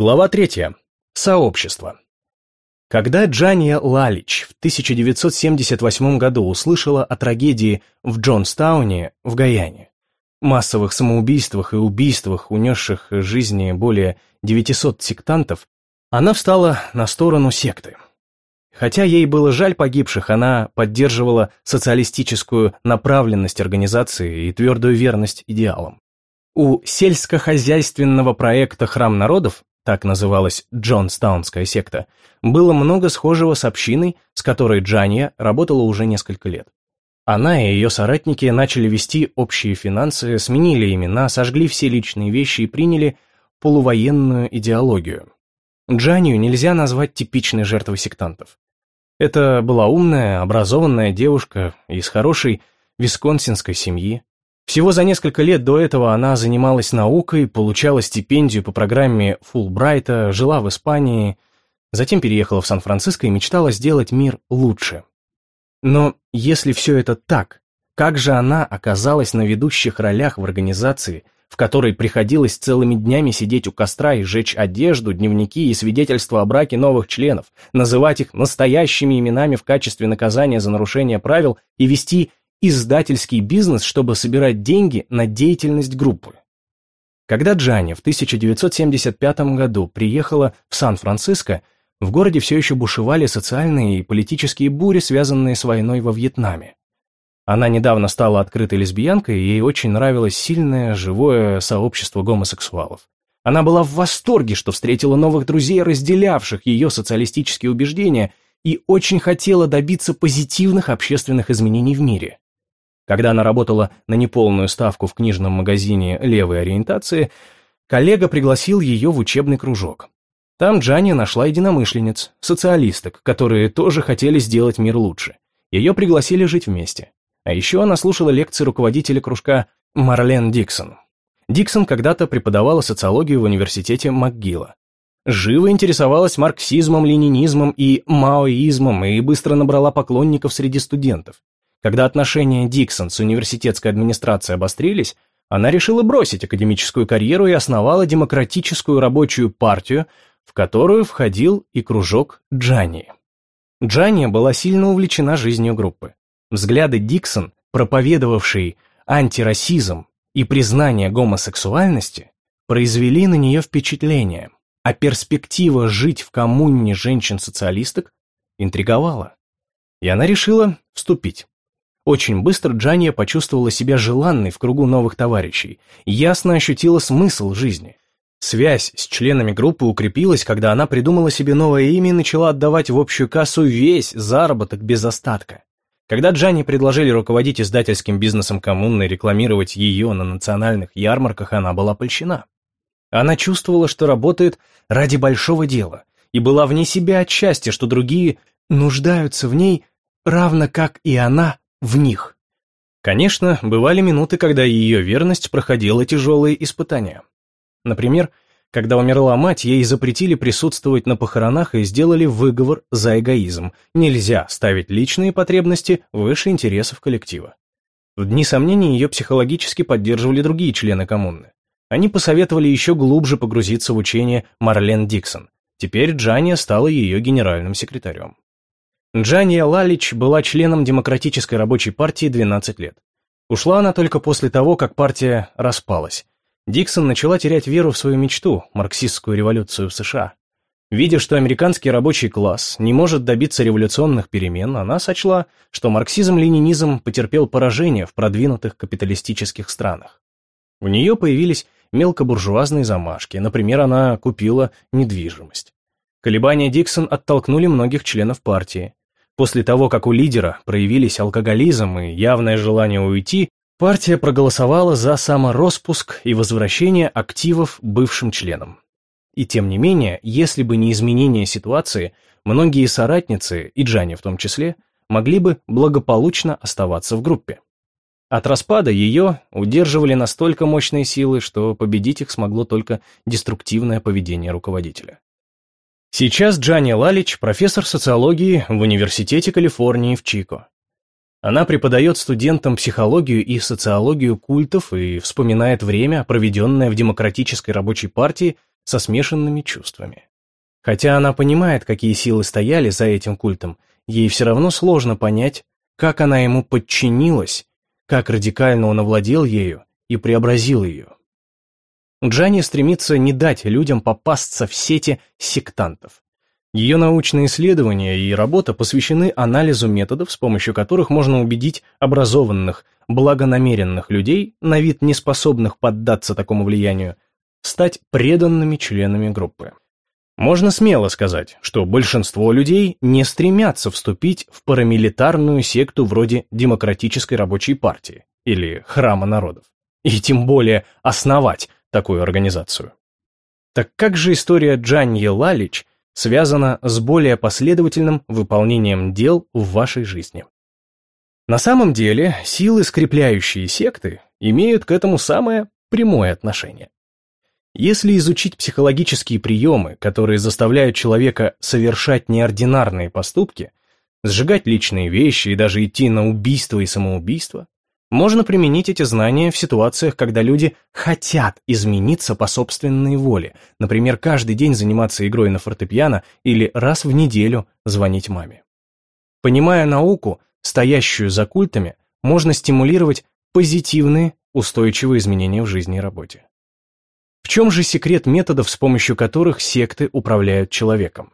Глава третья. Сообщество. Когда Джания Лалич в 1978 году услышала о трагедии в Джонстауне в Гаяне, массовых самоубийствах и убийствах, унесших жизни более 900 сектантов, она встала на сторону секты. Хотя ей было жаль погибших, она поддерживала социалистическую направленность организации и твердую верность идеалам. У сельскохозяйственного проекта «Храм народов» так называлась Джонстаунская секта, было много схожего с общиной, с которой Джания работала уже несколько лет. Она и ее соратники начали вести общие финансы, сменили имена, сожгли все личные вещи и приняли полувоенную идеологию. Джанию нельзя назвать типичной жертвой сектантов. Это была умная, образованная девушка из хорошей висконсинской семьи, всего за несколько лет до этого она занималась наукой, получала стипендию по программе Фулбрайта, жила в Испании, затем переехала в Сан-Франциско и мечтала сделать мир лучше. Но если все это так, как же она оказалась на ведущих ролях в организации, в которой приходилось целыми днями сидеть у костра и сжечь одежду, дневники и свидетельства о браке новых членов, называть их настоящими именами в качестве наказания за нарушение правил и вести издательский бизнес, чтобы собирать деньги на деятельность группы. Когда Джанни в 1975 году приехала в Сан-Франциско, в городе все еще бушевали социальные и политические бури, связанные с войной во Вьетнаме. Она недавно стала открытой лесбиянкой, и ей очень нравилось сильное, живое сообщество гомосексуалов. Она была в восторге, что встретила новых друзей, разделявших ее социалистические убеждения, и очень хотела добиться позитивных общественных изменений в мире. Когда она работала на неполную ставку в книжном магазине левой ориентации, коллега пригласил ее в учебный кружок. Там Джанни нашла единомышленниц, социалисток, которые тоже хотели сделать мир лучше. Ее пригласили жить вместе. А еще она слушала лекции руководителя кружка Марлен Диксон. Диксон когда-то преподавала социологию в университете МcГилла. Живо интересовалась марксизмом, ленинизмом и маоизмом и быстро набрала поклонников среди студентов. Когда отношения Диксон с университетской администрацией обострились, она решила бросить академическую карьеру и основала демократическую рабочую партию, в которую входил и кружок Джанни. Джанни была сильно увлечена жизнью группы. Взгляды Диксон, проповедовавшие антирасизм и признание гомосексуальности, произвели на нее впечатление, а перспектива жить в коммуне женщин-социалисток интриговала. И она решила вступить. Очень быстро Джания почувствовала себя желанной в кругу новых товарищей, ясно ощутила смысл жизни. Связь с членами группы укрепилась, когда она придумала себе новое имя и начала отдавать в общую кассу весь заработок без остатка. Когда Джанни предложили руководить издательским бизнесом коммуны и рекламировать ее на национальных ярмарках, она была польщена. Она чувствовала, что работает ради большого дела, и была вне себя от счастья, что другие нуждаются в ней, равно как и она в них. Конечно, бывали минуты, когда ее верность проходила тяжелые испытания. Например, когда умерла мать, ей запретили присутствовать на похоронах и сделали выговор за эгоизм. Нельзя ставить личные потребности выше интересов коллектива. В дни сомнений ее психологически поддерживали другие члены коммуны. Они посоветовали еще глубже погрузиться в учение Марлен Диксон. Теперь Джания стала ее генеральным секретарем. Джания Лалич была членом Демократической рабочей партии 12 лет. Ушла она только после того, как партия распалась. Диксон начала терять веру в свою мечту, марксистскую революцию в США. Видя, что американский рабочий класс не может добиться революционных перемен, она сочла, что марксизм-ленинизм потерпел поражение в продвинутых капиталистических странах. У нее появились мелкобуржуазные замашки, например, она купила недвижимость. Колебания Диксон оттолкнули многих членов партии. После того, как у лидера проявились алкоголизм и явное желание уйти, партия проголосовала за самороспуск и возвращение активов бывшим членам. И тем не менее, если бы не изменение ситуации, многие соратницы, и Джани в том числе, могли бы благополучно оставаться в группе. От распада ее удерживали настолько мощные силы, что победить их смогло только деструктивное поведение руководителя. Сейчас Джани Лалич – профессор социологии в Университете Калифорнии в Чико. Она преподает студентам психологию и социологию культов и вспоминает время, проведенное в Демократической рабочей партии со смешанными чувствами. Хотя она понимает, какие силы стояли за этим культом, ей все равно сложно понять, как она ему подчинилась, как радикально он овладел ею и преобразил ее. Джанни стремится не дать людям попасться в сети сектантов. Ее научные исследования и работа посвящены анализу методов, с помощью которых можно убедить образованных, благонамеренных людей, на вид неспособных поддаться такому влиянию, стать преданными членами группы. Можно смело сказать, что большинство людей не стремятся вступить в парамилитарную секту вроде Демократической рабочей партии или Храма народов, и тем более основать такую организацию. Так как же история Джанни Лалич связана с более последовательным выполнением дел в вашей жизни? На самом деле, силы, скрепляющие секты, имеют к этому самое прямое отношение. Если изучить психологические приемы, которые заставляют человека совершать неординарные поступки, сжигать личные вещи и даже идти на убийство и самоубийство, можно применить эти знания в ситуациях, когда люди хотят измениться по собственной воле, например, каждый день заниматься игрой на фортепиано или раз в неделю звонить маме. Понимая науку, стоящую за культами, можно стимулировать позитивные, устойчивые изменения в жизни и работе. В чем же секрет методов, с помощью которых секты управляют человеком?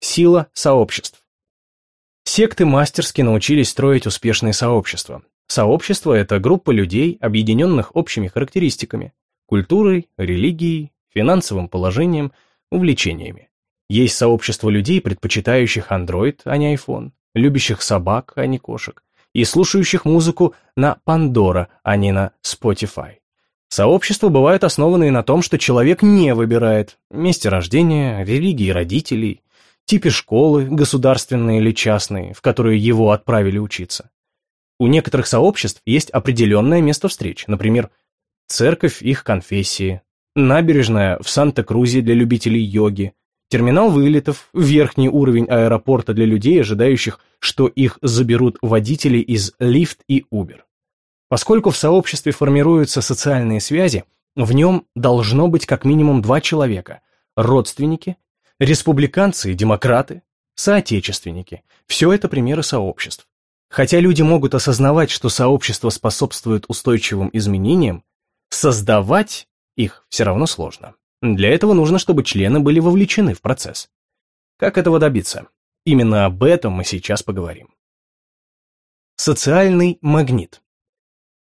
Сила сообществ. Секты мастерски научились строить успешные сообщества. Сообщество – это группа людей, объединенных общими характеристиками – культурой, религией, финансовым положением, увлечениями. Есть сообщество людей, предпочитающих Android, а не iPhone, любящих собак, а не кошек, и слушающих музыку на Pandora, а не на Spotify. Сообщества бывают основаны на том, что человек не выбирает месте рождения, религии родителей, типе школы, государственной или частной, в которую его отправили учиться. У некоторых сообществ есть определенное место встреч, например, церковь их конфессии, набережная в Санта-Крузе для любителей йоги, терминал вылетов, верхний уровень аэропорта для людей, ожидающих, что их заберут водители из Lyft и Uber. Поскольку в сообществе формируются социальные связи, в нем должно быть как минимум два человека – родственники, республиканцы и демократы, соотечественники. Все это примеры сообществ. Хотя люди могут осознавать, что сообщество способствует устойчивым изменениям, создавать их все равно сложно. Для этого нужно, чтобы члены были вовлечены в процесс. Как этого добиться? Именно об этом мы сейчас поговорим. Социальный магнит.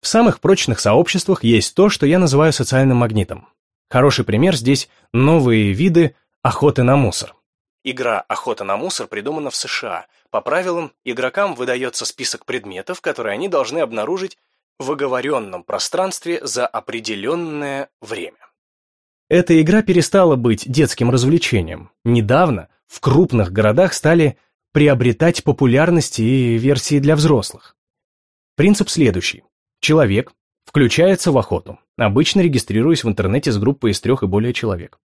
В самых прочных сообществах есть то, что я называю социальным магнитом. Хороший пример здесь новые виды охоты на мусор. Игра «Охота на мусор» придумана в США. По правилам, игрокам выдается список предметов, которые они должны обнаружить в оговоренном пространстве за определенное время. Эта игра перестала быть детским развлечением. Недавно в крупных городах стали приобретать популярность и версии для взрослых. Принцип следующий. Человек включается в охоту, обычно регистрируясь в интернете с группой из трех и более человек.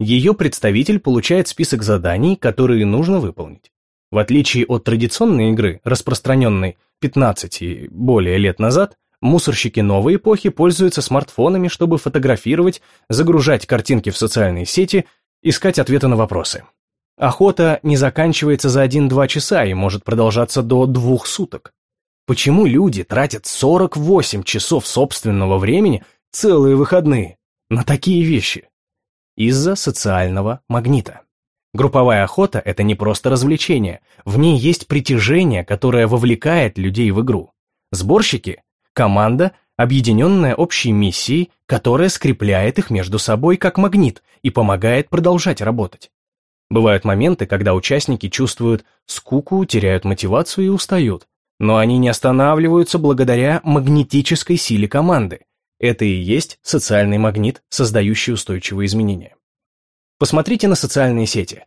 Ее представитель получает список заданий, которые нужно выполнить. В отличие от традиционной игры, распространенной 15 и более лет назад, мусорщики новой эпохи пользуются смартфонами, чтобы фотографировать, загружать картинки в социальные сети, искать ответы на вопросы. Охота не заканчивается за 1-2 часа и может продолжаться до двух суток. Почему люди тратят 48 часов собственного времени, целые выходные, на такие вещи? Из-за социального магнита. Групповая охота – это не просто развлечение, в ней есть притяжение, которое вовлекает людей в игру. Сборщики – команда, объединенная общей миссией, которая скрепляет их между собой как магнит и помогает продолжать работать. Бывают моменты, когда участники чувствуют скуку, теряют мотивацию и устают, но они не останавливаются благодаря магнетической силе команды. Это и есть социальный магнит, создающий устойчивые изменения. Посмотрите на социальные сети.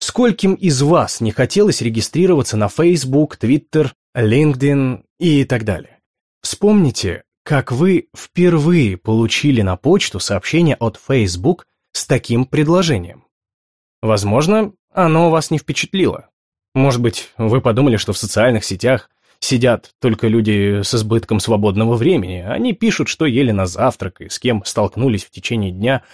Скольким из вас не хотелось регистрироваться на Facebook, Twitter, LinkedIn и так далее? Вспомните, как вы впервые получили на почту сообщение от Facebook с таким предложением. Возможно, оно вас не впечатлило. Может быть, вы подумали, что в социальных сетях Сидят только люди с избытком свободного времени. Они пишут, что ели на завтрак и с кем столкнулись в течение дня.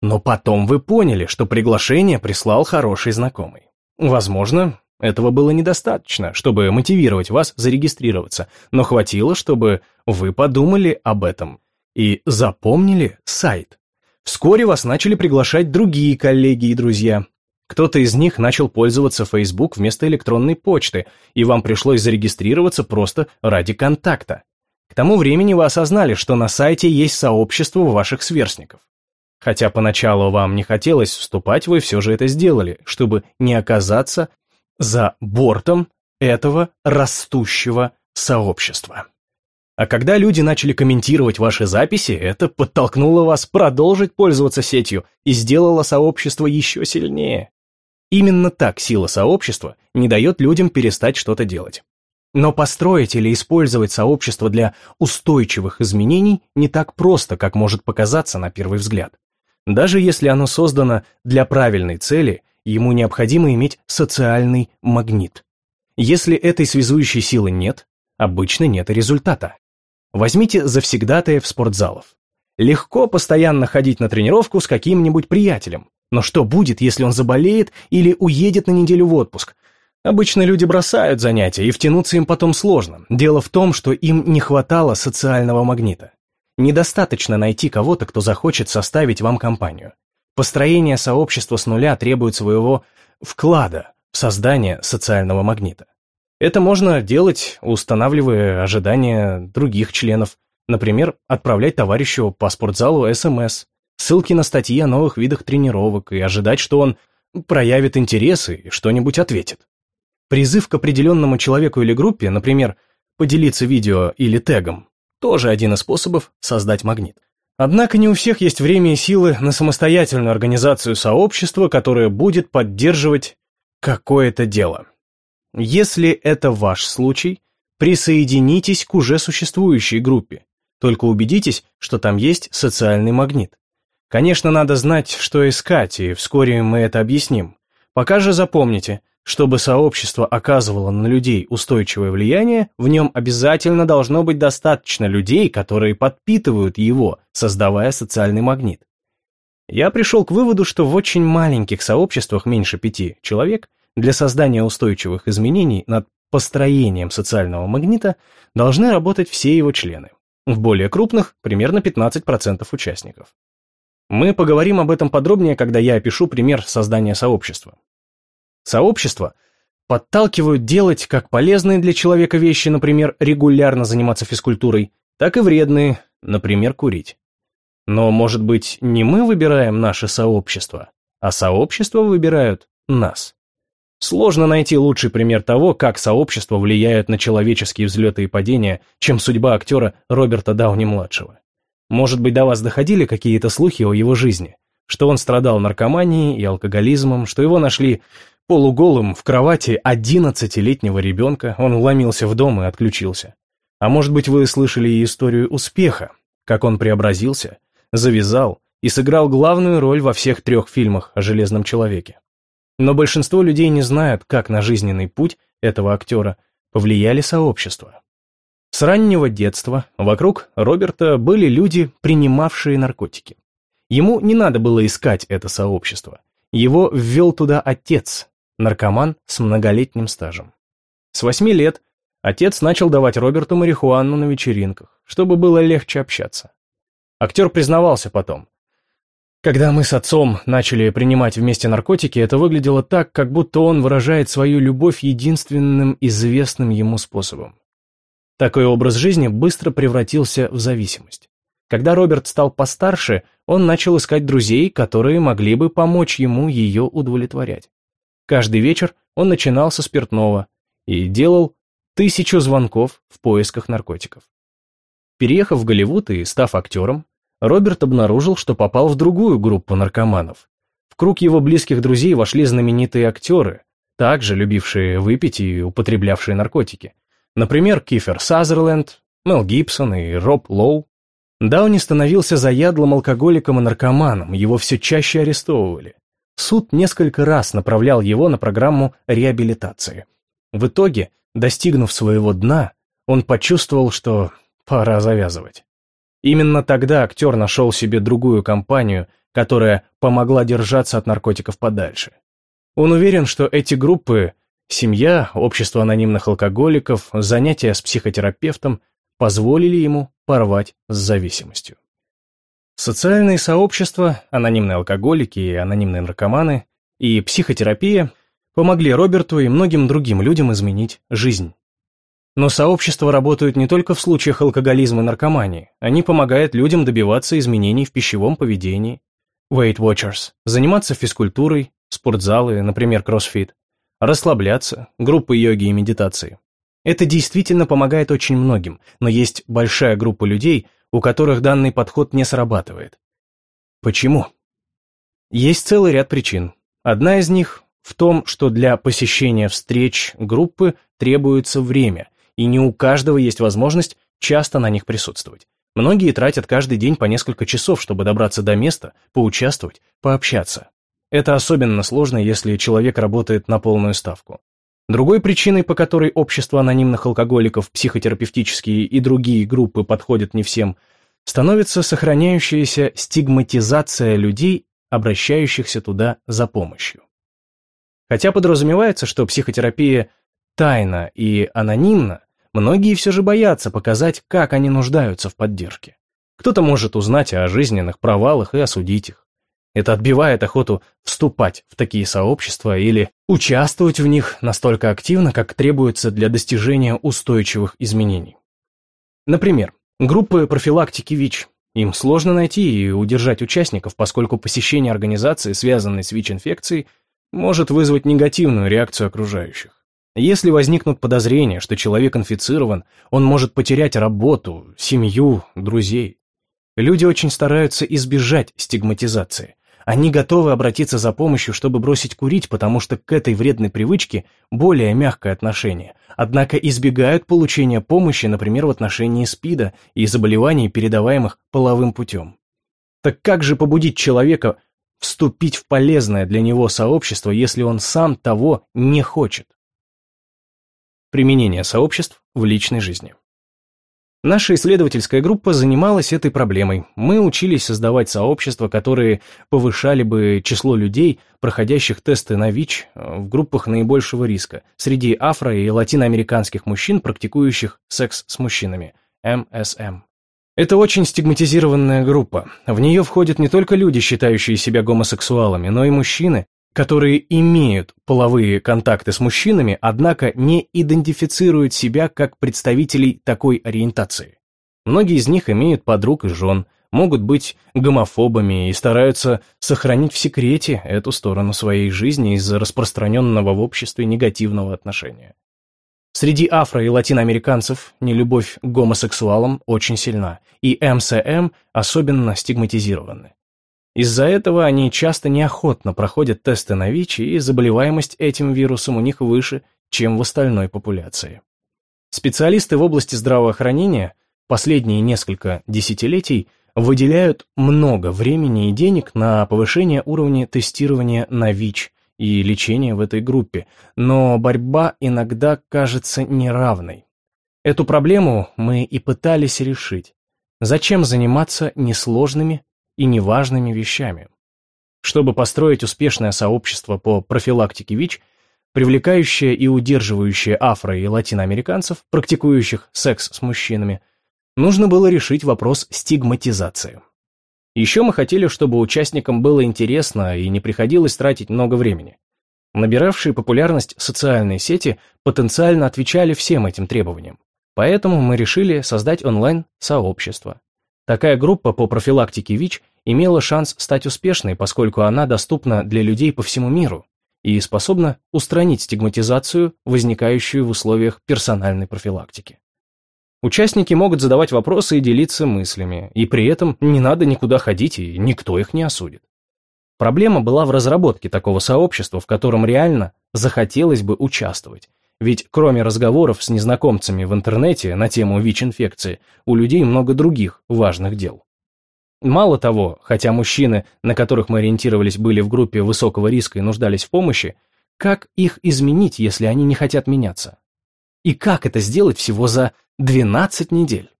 Но потом вы поняли, что приглашение прислал хороший знакомый. Возможно, этого было недостаточно, чтобы мотивировать вас зарегистрироваться, но хватило, чтобы вы подумали об этом и запомнили сайт. Вскоре вас начали приглашать другие коллеги и друзья. Кто-то из них начал пользоваться Facebook вместо электронной почты, и вам пришлось зарегистрироваться просто ради контакта. К тому времени вы осознали, что на сайте есть сообщество ваших сверстников. Хотя поначалу вам не хотелось вступать, вы все же это сделали, чтобы не оказаться за бортом этого растущего сообщества. А когда люди начали комментировать ваши записи, это подтолкнуло вас продолжить пользоваться сетью и сделало сообщество еще сильнее. Именно так сила сообщества не дает людям перестать что-то делать. Но построить или использовать сообщество для устойчивых изменений не так просто, как может показаться на первый взгляд. Даже если оно создано для правильной цели, ему необходимо иметь социальный магнит. Если этой связующей силы нет, обычно нет и результата. Возьмите завсегдатаев спортзалов. Легко постоянно ходить на тренировку с каким-нибудь приятелем. Но что будет, если он заболеет или уедет на неделю в отпуск? Обычно люди бросают занятия, и втянуться им потом сложно. Дело в том, что им не хватало социального магнита. Недостаточно найти кого-то, кто захочет составить вам компанию. Построение сообщества с нуля требует своего вклада в создание социального магнита. Это можно делать, устанавливая ожидания других членов, например, отправлять товарищу по спортзалу СМС, ссылки на статьи о новых видах тренировок и ожидать, что он проявит интересы и что-нибудь ответит. Призыв к определенному человеку или группе, например, поделиться видео или тегом, тоже один из способов создать магнит. Однако не у всех есть время и силы на самостоятельную организацию сообщества, которое будет поддерживать какое-то дело. Если это ваш случай, присоединитесь к уже существующей группе, только убедитесь, что там есть социальный магнит. Конечно, надо знать, что искать, и вскоре мы это объясним. Пока же запомните – чтобы сообщество оказывало на людей устойчивое влияние, в нем обязательно должно быть достаточно людей, которые подпитывают его, создавая социальный магнит. Я пришел к выводу, что в очень маленьких сообществах меньше пяти человек для создания устойчивых изменений над построением социального магнита должны работать все его члены. В более крупных – примерно 15% участников. Мы поговорим об этом подробнее, когда я опишу пример создания сообщества. Сообщества подталкивают делать как полезные для человека вещи, например, регулярно заниматься физкультурой, так и вредные, например, курить. Но, может быть, не мы выбираем наше сообщество, а сообщество выбирают нас. Сложно найти лучший пример того, как сообщество влияет на человеческие взлеты и падения, чем судьба актера Роберта Дауни-младшего. Может быть, до вас доходили какие-то слухи о его жизни, что он страдал наркоманией и алкоголизмом, что его нашли Полуголым в кровати одиннадцатилетнего ребенка он вломился в дом и отключился. А может быть, вы слышали и историю успеха, как он преобразился, завязал и сыграл главную роль во всех трех фильмах о Железном Человеке. Но большинство людей не знают, как на жизненный путь этого актера повлияли сообщества. С раннего детства вокруг Роберта были люди, принимавшие наркотики. Ему не надо было искать это сообщество. Его ввел туда отец, наркоман с многолетним стажем. С восьми лет отец начал давать Роберту марихуану на вечеринках, чтобы было легче общаться. Актер признавался потом. Когда мы с отцом начали принимать вместе наркотики, это выглядело так, как будто он выражает свою любовь единственным известным ему способом. Такой образ жизни быстро превратился в зависимость. Когда Роберт стал постарше, он начал искать друзей, которые могли бы помочь ему ее удовлетворять. Каждый вечер он начинал со спиртного и делал тысячу звонков в поисках наркотиков. Переехав в Голливуд и став актером, Роберт обнаружил, что попал в другую группу наркоманов. В круг его близких друзей вошли знаменитые актеры, также любившие выпить и употреблявшие наркотики. Например, Кифер Сазерленд, Мел Гибсон и Роб Лоу. Дауни становился заядлым алкоголиком и наркоманом, его все чаще арестовывали. Суд несколько раз направлял его на программу реабилитации. В итоге, достигнув своего дна, он почувствовал, что пора завязывать. Именно тогда актер нашел себе другую компанию, которая помогла держаться от наркотиков подальше. Он уверен, что эти группы – семья, общество анонимных алкоголиков, занятия с психотерапевтом – позволили ему порвать с зависимостью. Социальные сообщества, анонимные алкоголики и анонимные наркоманы и психотерапия помогли Роберту и многим другим людям изменить жизнь. Но сообщества работают не только в случаях алкоголизма и наркомании, они помогают людям добиваться изменений в пищевом поведении. Weight Watchers – заниматься физкультурой, спортзалы, например, кроссфит, расслабляться, группы йоги и медитации. Это действительно помогает очень многим, но есть большая группа людей, у которых данный подход не срабатывает. Почему? Есть целый ряд причин. Одна из них в том, что для посещения встреч группы требуется время, и не у каждого есть возможность часто на них присутствовать. Многие тратят каждый день по несколько часов, чтобы добраться до места, поучаствовать, пообщаться. Это особенно сложно, если человек работает на полную ставку. Другой причиной, по которой общество анонимных алкоголиков, психотерапевтические и другие группы подходят не всем, становится сохраняющаяся стигматизация людей, обращающихся туда за помощью. Хотя подразумевается, что психотерапия тайна и анонимна, многие все же боятся показать, как они нуждаются в поддержке. Кто-то может узнать о жизненных провалах и осудить их. Это отбивает охоту вступать в такие сообщества или участвовать в них настолько активно, как требуется для достижения устойчивых изменений. Например, группы профилактики ВИЧ. Им сложно найти и удержать участников, поскольку посещение организации, связанной с ВИЧ-инфекцией, может вызвать негативную реакцию окружающих. Если возникнут подозрения, что человек инфицирован, он может потерять работу, семью, друзей. Люди очень стараются избежать стигматизации. Они готовы обратиться за помощью, чтобы бросить курить, потому что к этой вредной привычке более мягкое отношение. Однако избегают получения помощи, например, в отношении СПИДа и заболеваний, передаваемых половым путем. Так как же побудить человека вступить в полезное для него сообщество, если он сам того не хочет? Применение сообществ в личной жизни. Наша исследовательская группа занималась этой проблемой. Мы учились создавать сообщества, которые повышали бы число людей, проходящих тесты на ВИЧ э, в группах наибольшего риска, среди афро- и латиноамериканских мужчин, практикующих секс с мужчинами, МСМ. Это очень стигматизированная группа. В нее входят не только люди, считающие себя гомосексуалами, но и мужчины, которые имеют половые контакты с мужчинами, однако не идентифицируют себя как представителей такой ориентации. Многие из них имеют подруг и жен, могут быть гомофобами и стараются сохранить в секрете эту сторону своей жизни из-за распространенного в обществе негативного отношения. Среди афро- и латиноамериканцев нелюбовь к гомосексуалам очень сильна, и МСМ особенно стигматизированы. Из-за этого они часто неохотно проходят тесты на ВИЧ, и заболеваемость этим вирусом у них выше, чем в остальной популяции. Специалисты в области здравоохранения последние несколько десятилетий выделяют много времени и денег на повышение уровня тестирования на ВИЧ и лечения в этой группе, но борьба иногда кажется неравной. Эту проблему мы и пытались решить. Зачем заниматься несложными и неважными вещами. Чтобы построить успешное сообщество по профилактике ВИЧ, привлекающее и удерживающее афро- и латиноамериканцев, практикующих секс с мужчинами, нужно было решить вопрос стигматизации. Еще мы хотели, чтобы участникам было интересно и не приходилось тратить много времени. Набиравшие популярность социальные сети потенциально отвечали всем этим требованиям. Поэтому мы решили создать онлайн-сообщество. Такая группа по профилактике ВИЧ имела шанс стать успешной, поскольку она доступна для людей по всему миру и способна устранить стигматизацию, возникающую в условиях персональной профилактики. Участники могут задавать вопросы и делиться мыслями, и при этом не надо никуда ходить, и никто их не осудит. Проблема была в разработке такого сообщества, в котором реально захотелось бы участвовать, ведь кроме разговоров с незнакомцами в интернете на тему ВИЧ-инфекции, у людей много других важных дел. Мало того, хотя мужчины, на которых мы ориентировались, были в группе высокого риска и нуждались в помощи, как их изменить, если они не хотят меняться? И как это сделать всего за 12 недель?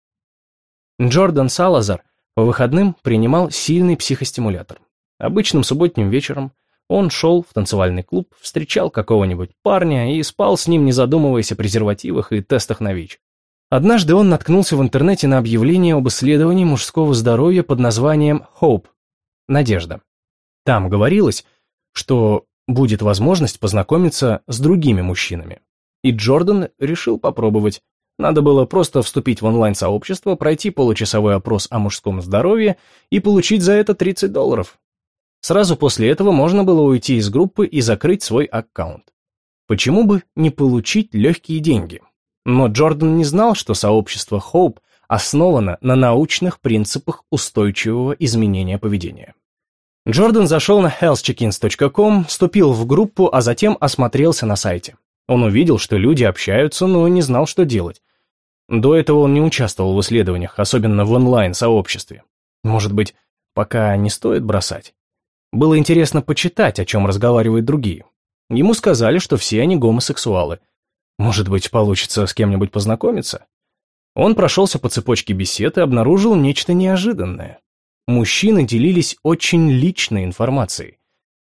Джордан Салазар по выходным принимал сильный психостимулятор. Обычным субботним вечером он шел в танцевальный клуб, встречал какого-нибудь парня и спал с ним, не задумываясь о презервативах и тестах на ВИЧ. Однажды он наткнулся в интернете на объявление об исследовании мужского здоровья под названием «Hope» – «Надежда». Там говорилось, что будет возможность познакомиться с другими мужчинами. И Джордан решил попробовать. Надо было просто вступить в онлайн-сообщество, пройти получасовой опрос о мужском здоровье и получить за это 30 долларов. Сразу после этого можно было уйти из группы и закрыть свой аккаунт. Почему бы не получить легкие деньги? Но Джордан не знал, что сообщество Hope основано на научных принципах устойчивого изменения поведения. Джордан зашел на healthcheckins.com, вступил в группу, а затем осмотрелся на сайте. Он увидел, что люди общаются, но не знал, что делать. До этого он не участвовал в исследованиях, особенно в онлайн-сообществе. Может быть, пока не стоит бросать? Было интересно почитать, о чем разговаривают другие. Ему сказали, что все они гомосексуалы – может быть, получится с кем-нибудь познакомиться? Он прошелся по цепочке бесед и обнаружил нечто неожиданное. Мужчины делились очень личной информацией.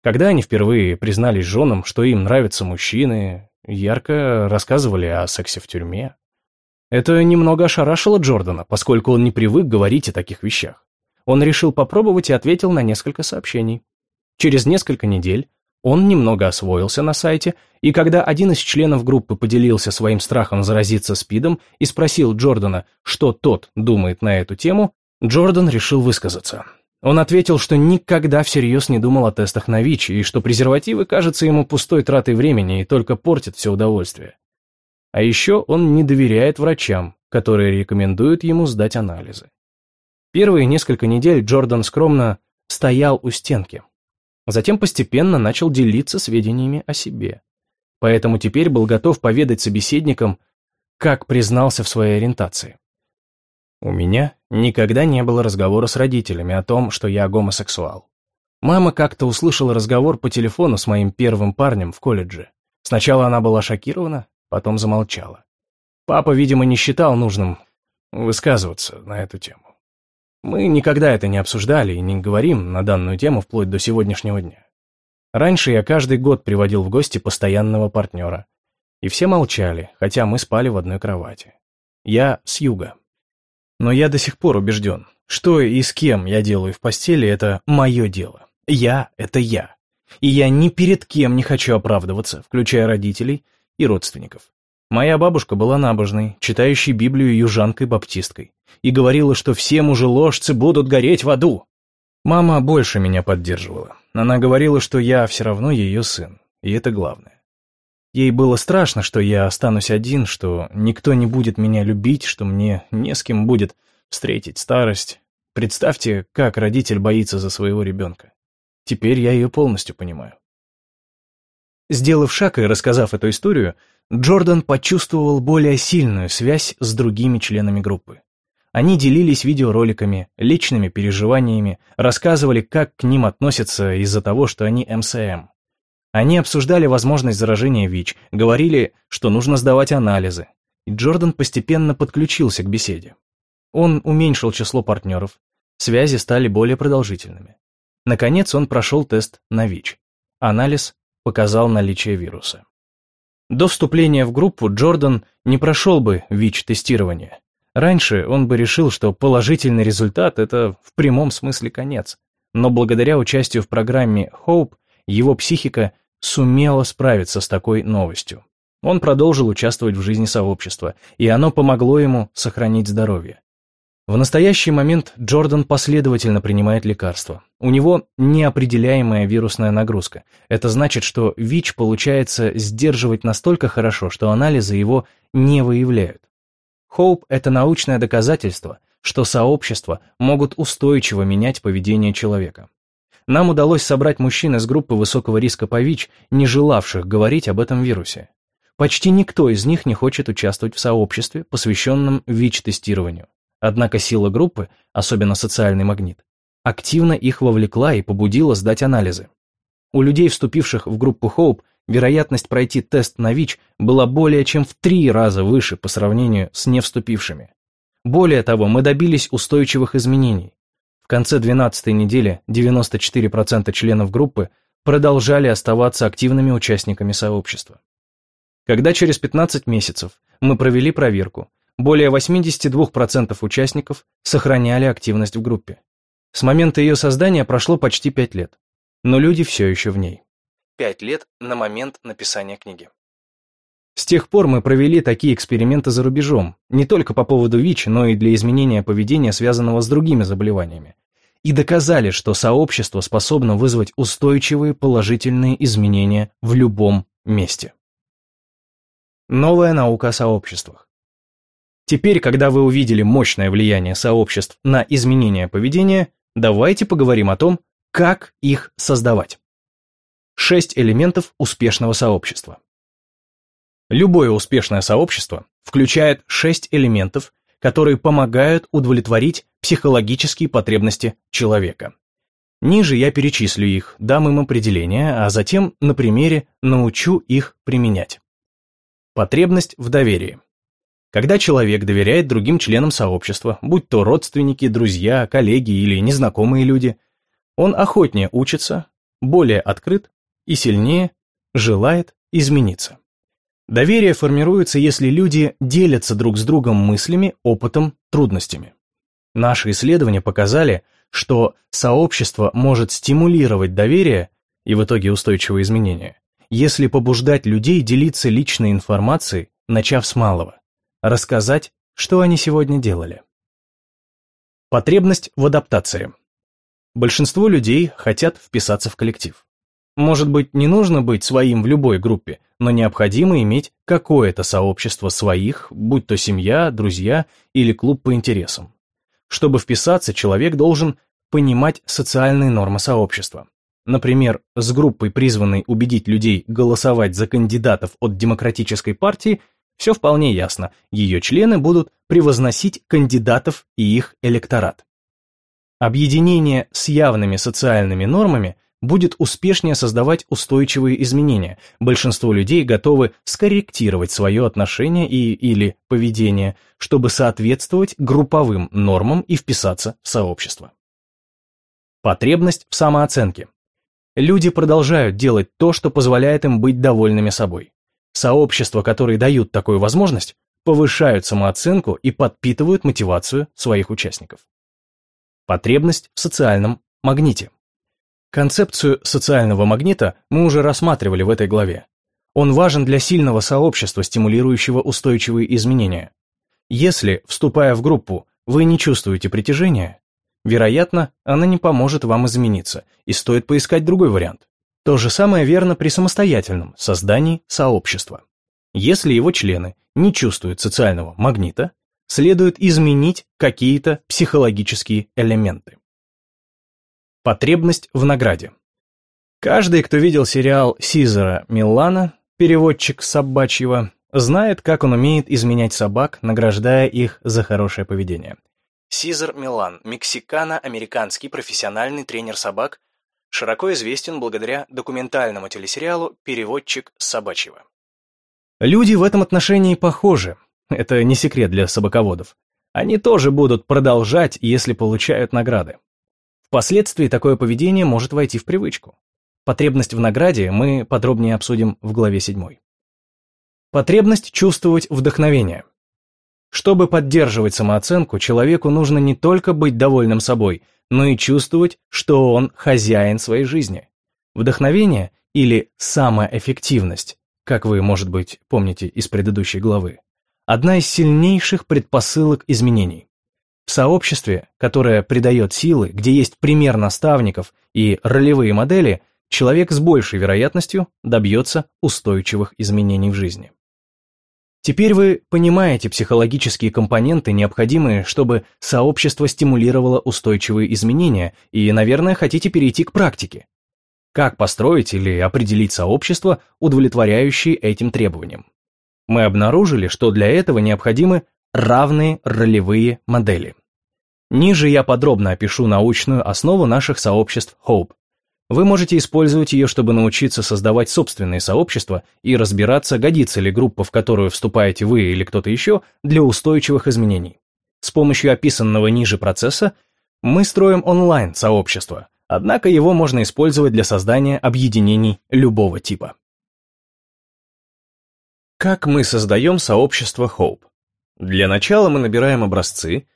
Когда они впервые признались женам, что им нравятся мужчины, ярко рассказывали о сексе в тюрьме. Это немного ошарашило Джордана, поскольку он не привык говорить о таких вещах. Он решил попробовать и ответил на несколько сообщений. Через несколько недель он немного освоился на сайте, и когда один из членов группы поделился своим страхом заразиться СПИДом и спросил Джордана, что тот думает на эту тему, Джордан решил высказаться. Он ответил, что никогда всерьез не думал о тестах на ВИЧ, и что презервативы кажутся ему пустой тратой времени и только портят все удовольствие. А еще он не доверяет врачам, которые рекомендуют ему сдать анализы. Первые несколько недель Джордан скромно стоял у стенки, Затем постепенно начал делиться сведениями о себе. Поэтому теперь был готов поведать собеседникам, как признался в своей ориентации. У меня никогда не было разговора с родителями о том, что я гомосексуал. Мама как-то услышала разговор по телефону с моим первым парнем в колледже. Сначала она была шокирована, потом замолчала. Папа, видимо, не считал нужным высказываться на эту тему. Мы никогда это не обсуждали и не говорим на данную тему вплоть до сегодняшнего дня. Раньше я каждый год приводил в гости постоянного партнера. И все молчали, хотя мы спали в одной кровати. Я с юга. Но я до сих пор убежден, что и с кем я делаю в постели, это мое дело. Я — это я. И я ни перед кем не хочу оправдываться, включая родителей и родственников. Моя бабушка была набожной, читающей Библию южанкой-баптисткой, и говорила, что все мужеложцы будут гореть в аду. Мама больше меня поддерживала. Она говорила, что я все равно ее сын, и это главное. Ей было страшно, что я останусь один, что никто не будет меня любить, что мне не с кем будет встретить старость. Представьте, как родитель боится за своего ребенка. Теперь я ее полностью понимаю. Сделав шаг и рассказав эту историю, Джордан почувствовал более сильную связь с другими членами группы. Они делились видеороликами, личными переживаниями, рассказывали, как к ним относятся из-за того, что они МСМ. Они обсуждали возможность заражения ВИЧ, говорили, что нужно сдавать анализы. И Джордан постепенно подключился к беседе. Он уменьшил число партнеров, связи стали более продолжительными. Наконец он прошел тест на ВИЧ. Анализ показал наличие вируса. До вступления в группу Джордан не прошел бы ВИЧ-тестирование. Раньше он бы решил, что положительный результат – это в прямом смысле конец. Но благодаря участию в программе HOPE его психика сумела справиться с такой новостью. Он продолжил участвовать в жизни сообщества, и оно помогло ему сохранить здоровье. В настоящий момент Джордан последовательно принимает лекарства. У него неопределяемая вирусная нагрузка. Это значит, что ВИЧ получается сдерживать настолько хорошо, что анализы его не выявляют. Хоуп – это научное доказательство, что сообщества могут устойчиво менять поведение человека. Нам удалось собрать мужчин из группы высокого риска по ВИЧ, не желавших говорить об этом вирусе. Почти никто из них не хочет участвовать в сообществе, посвященном ВИЧ-тестированию. Однако сила группы, особенно социальный магнит, активно их вовлекла и побудила сдать анализы. У людей, вступивших в группу Хоуп, вероятность пройти тест на ВИЧ была более чем в три раза выше по сравнению с не вступившими. Более того, мы добились устойчивых изменений. В конце 12 недели 94% членов группы продолжали оставаться активными участниками сообщества. Когда через 15 месяцев мы провели проверку, более 82% участников сохраняли активность в группе. С момента ее создания прошло почти 5 лет, но люди все еще в ней. 5 лет на момент написания книги. С тех пор мы провели такие эксперименты за рубежом, не только по поводу ВИЧ, но и для изменения поведения, связанного с другими заболеваниями. И доказали, что сообщество способно вызвать устойчивые положительные изменения в любом месте. Новая наука о сообществах. Теперь, когда вы увидели мощное влияние сообществ на изменение поведения, давайте поговорим о том, как их создавать. Шесть элементов успешного сообщества. Любое успешное сообщество включает шесть элементов, которые помогают удовлетворить психологические потребности человека. Ниже я перечислю их, дам им определение, а затем на примере научу их применять. Потребность в доверии. Когда человек доверяет другим членам сообщества, будь то родственники, друзья, коллеги или незнакомые люди, он охотнее учится, более открыт и сильнее желает измениться. Доверие формируется, если люди делятся друг с другом мыслями, опытом, трудностями. Наши исследования показали, что сообщество может стимулировать доверие и в итоге устойчивые изменения, если побуждать людей делиться личной информацией, начав с малого, рассказать, что они сегодня делали. Потребность в адаптации. Большинство людей хотят вписаться в коллектив. Может быть, не нужно быть своим в любой группе, но необходимо иметь какое-то сообщество своих, будь то семья, друзья или клуб по интересам. Чтобы вписаться, человек должен понимать социальные нормы сообщества. Например, с группой, призванной убедить людей голосовать за кандидатов от демократической партии, все вполне ясно, ее члены будут превозносить кандидатов и их электорат. Объединение с явными социальными нормами будет успешнее создавать устойчивые изменения. Большинство людей готовы скорректировать свое отношение и или поведение, чтобы соответствовать групповым нормам и вписаться в сообщество. Потребность в самооценке. Люди продолжают делать то, что позволяет им быть довольными собой. Сообщества, которые дают такую возможность, повышают самооценку и подпитывают мотивацию своих участников. Потребность в социальном магните. Концепцию социального магнита мы уже рассматривали в этой главе. Он важен для сильного сообщества, стимулирующего устойчивые изменения. Если, вступая в группу, вы не чувствуете притяжения, вероятно, она не поможет вам измениться, и стоит поискать другой вариант. То же самое верно при самостоятельном создании сообщества. Если его члены не чувствуют социального магнита, следует изменить какие-то психологические элементы. Потребность в награде. Каждый, кто видел сериал Сизера Миллана, переводчик собачьего, знает, как он умеет изменять собак, награждая их за хорошее поведение. Сизер Милан, мексикано-американский профессиональный тренер собак, широко известен благодаря документальному телесериалу «Переводчик собачьего». Люди в этом отношении похожи, это не секрет для собаководов. Они тоже будут продолжать, если получают награды. Впоследствии такое поведение может войти в привычку. Потребность в награде мы подробнее обсудим в главе 7. Потребность чувствовать вдохновение. Чтобы поддерживать самооценку, человеку нужно не только быть довольным собой, но и чувствовать, что он хозяин своей жизни. Вдохновение или самоэффективность, как вы, может быть, помните из предыдущей главы, одна из сильнейших предпосылок изменений. В сообществе, которое придает силы, где есть пример наставников и ролевые модели, человек с большей вероятностью добьется устойчивых изменений в жизни. Теперь вы понимаете психологические компоненты, необходимые, чтобы сообщество стимулировало устойчивые изменения, и, наверное, хотите перейти к практике. Как построить или определить сообщество, удовлетворяющее этим требованиям? Мы обнаружили, что для этого необходимы равные ролевые модели. Ниже я подробно опишу научную основу наших сообществ Hope. Вы можете использовать ее, чтобы научиться создавать собственные сообщества и разбираться, годится ли группа, в которую вступаете вы или кто-то еще, для устойчивых изменений. С помощью описанного ниже процесса Мы строим онлайн-сообщество, однако его можно использовать для создания объединений любого типа. Как мы создаем сообщество Hope? Для начала мы набираем образцы,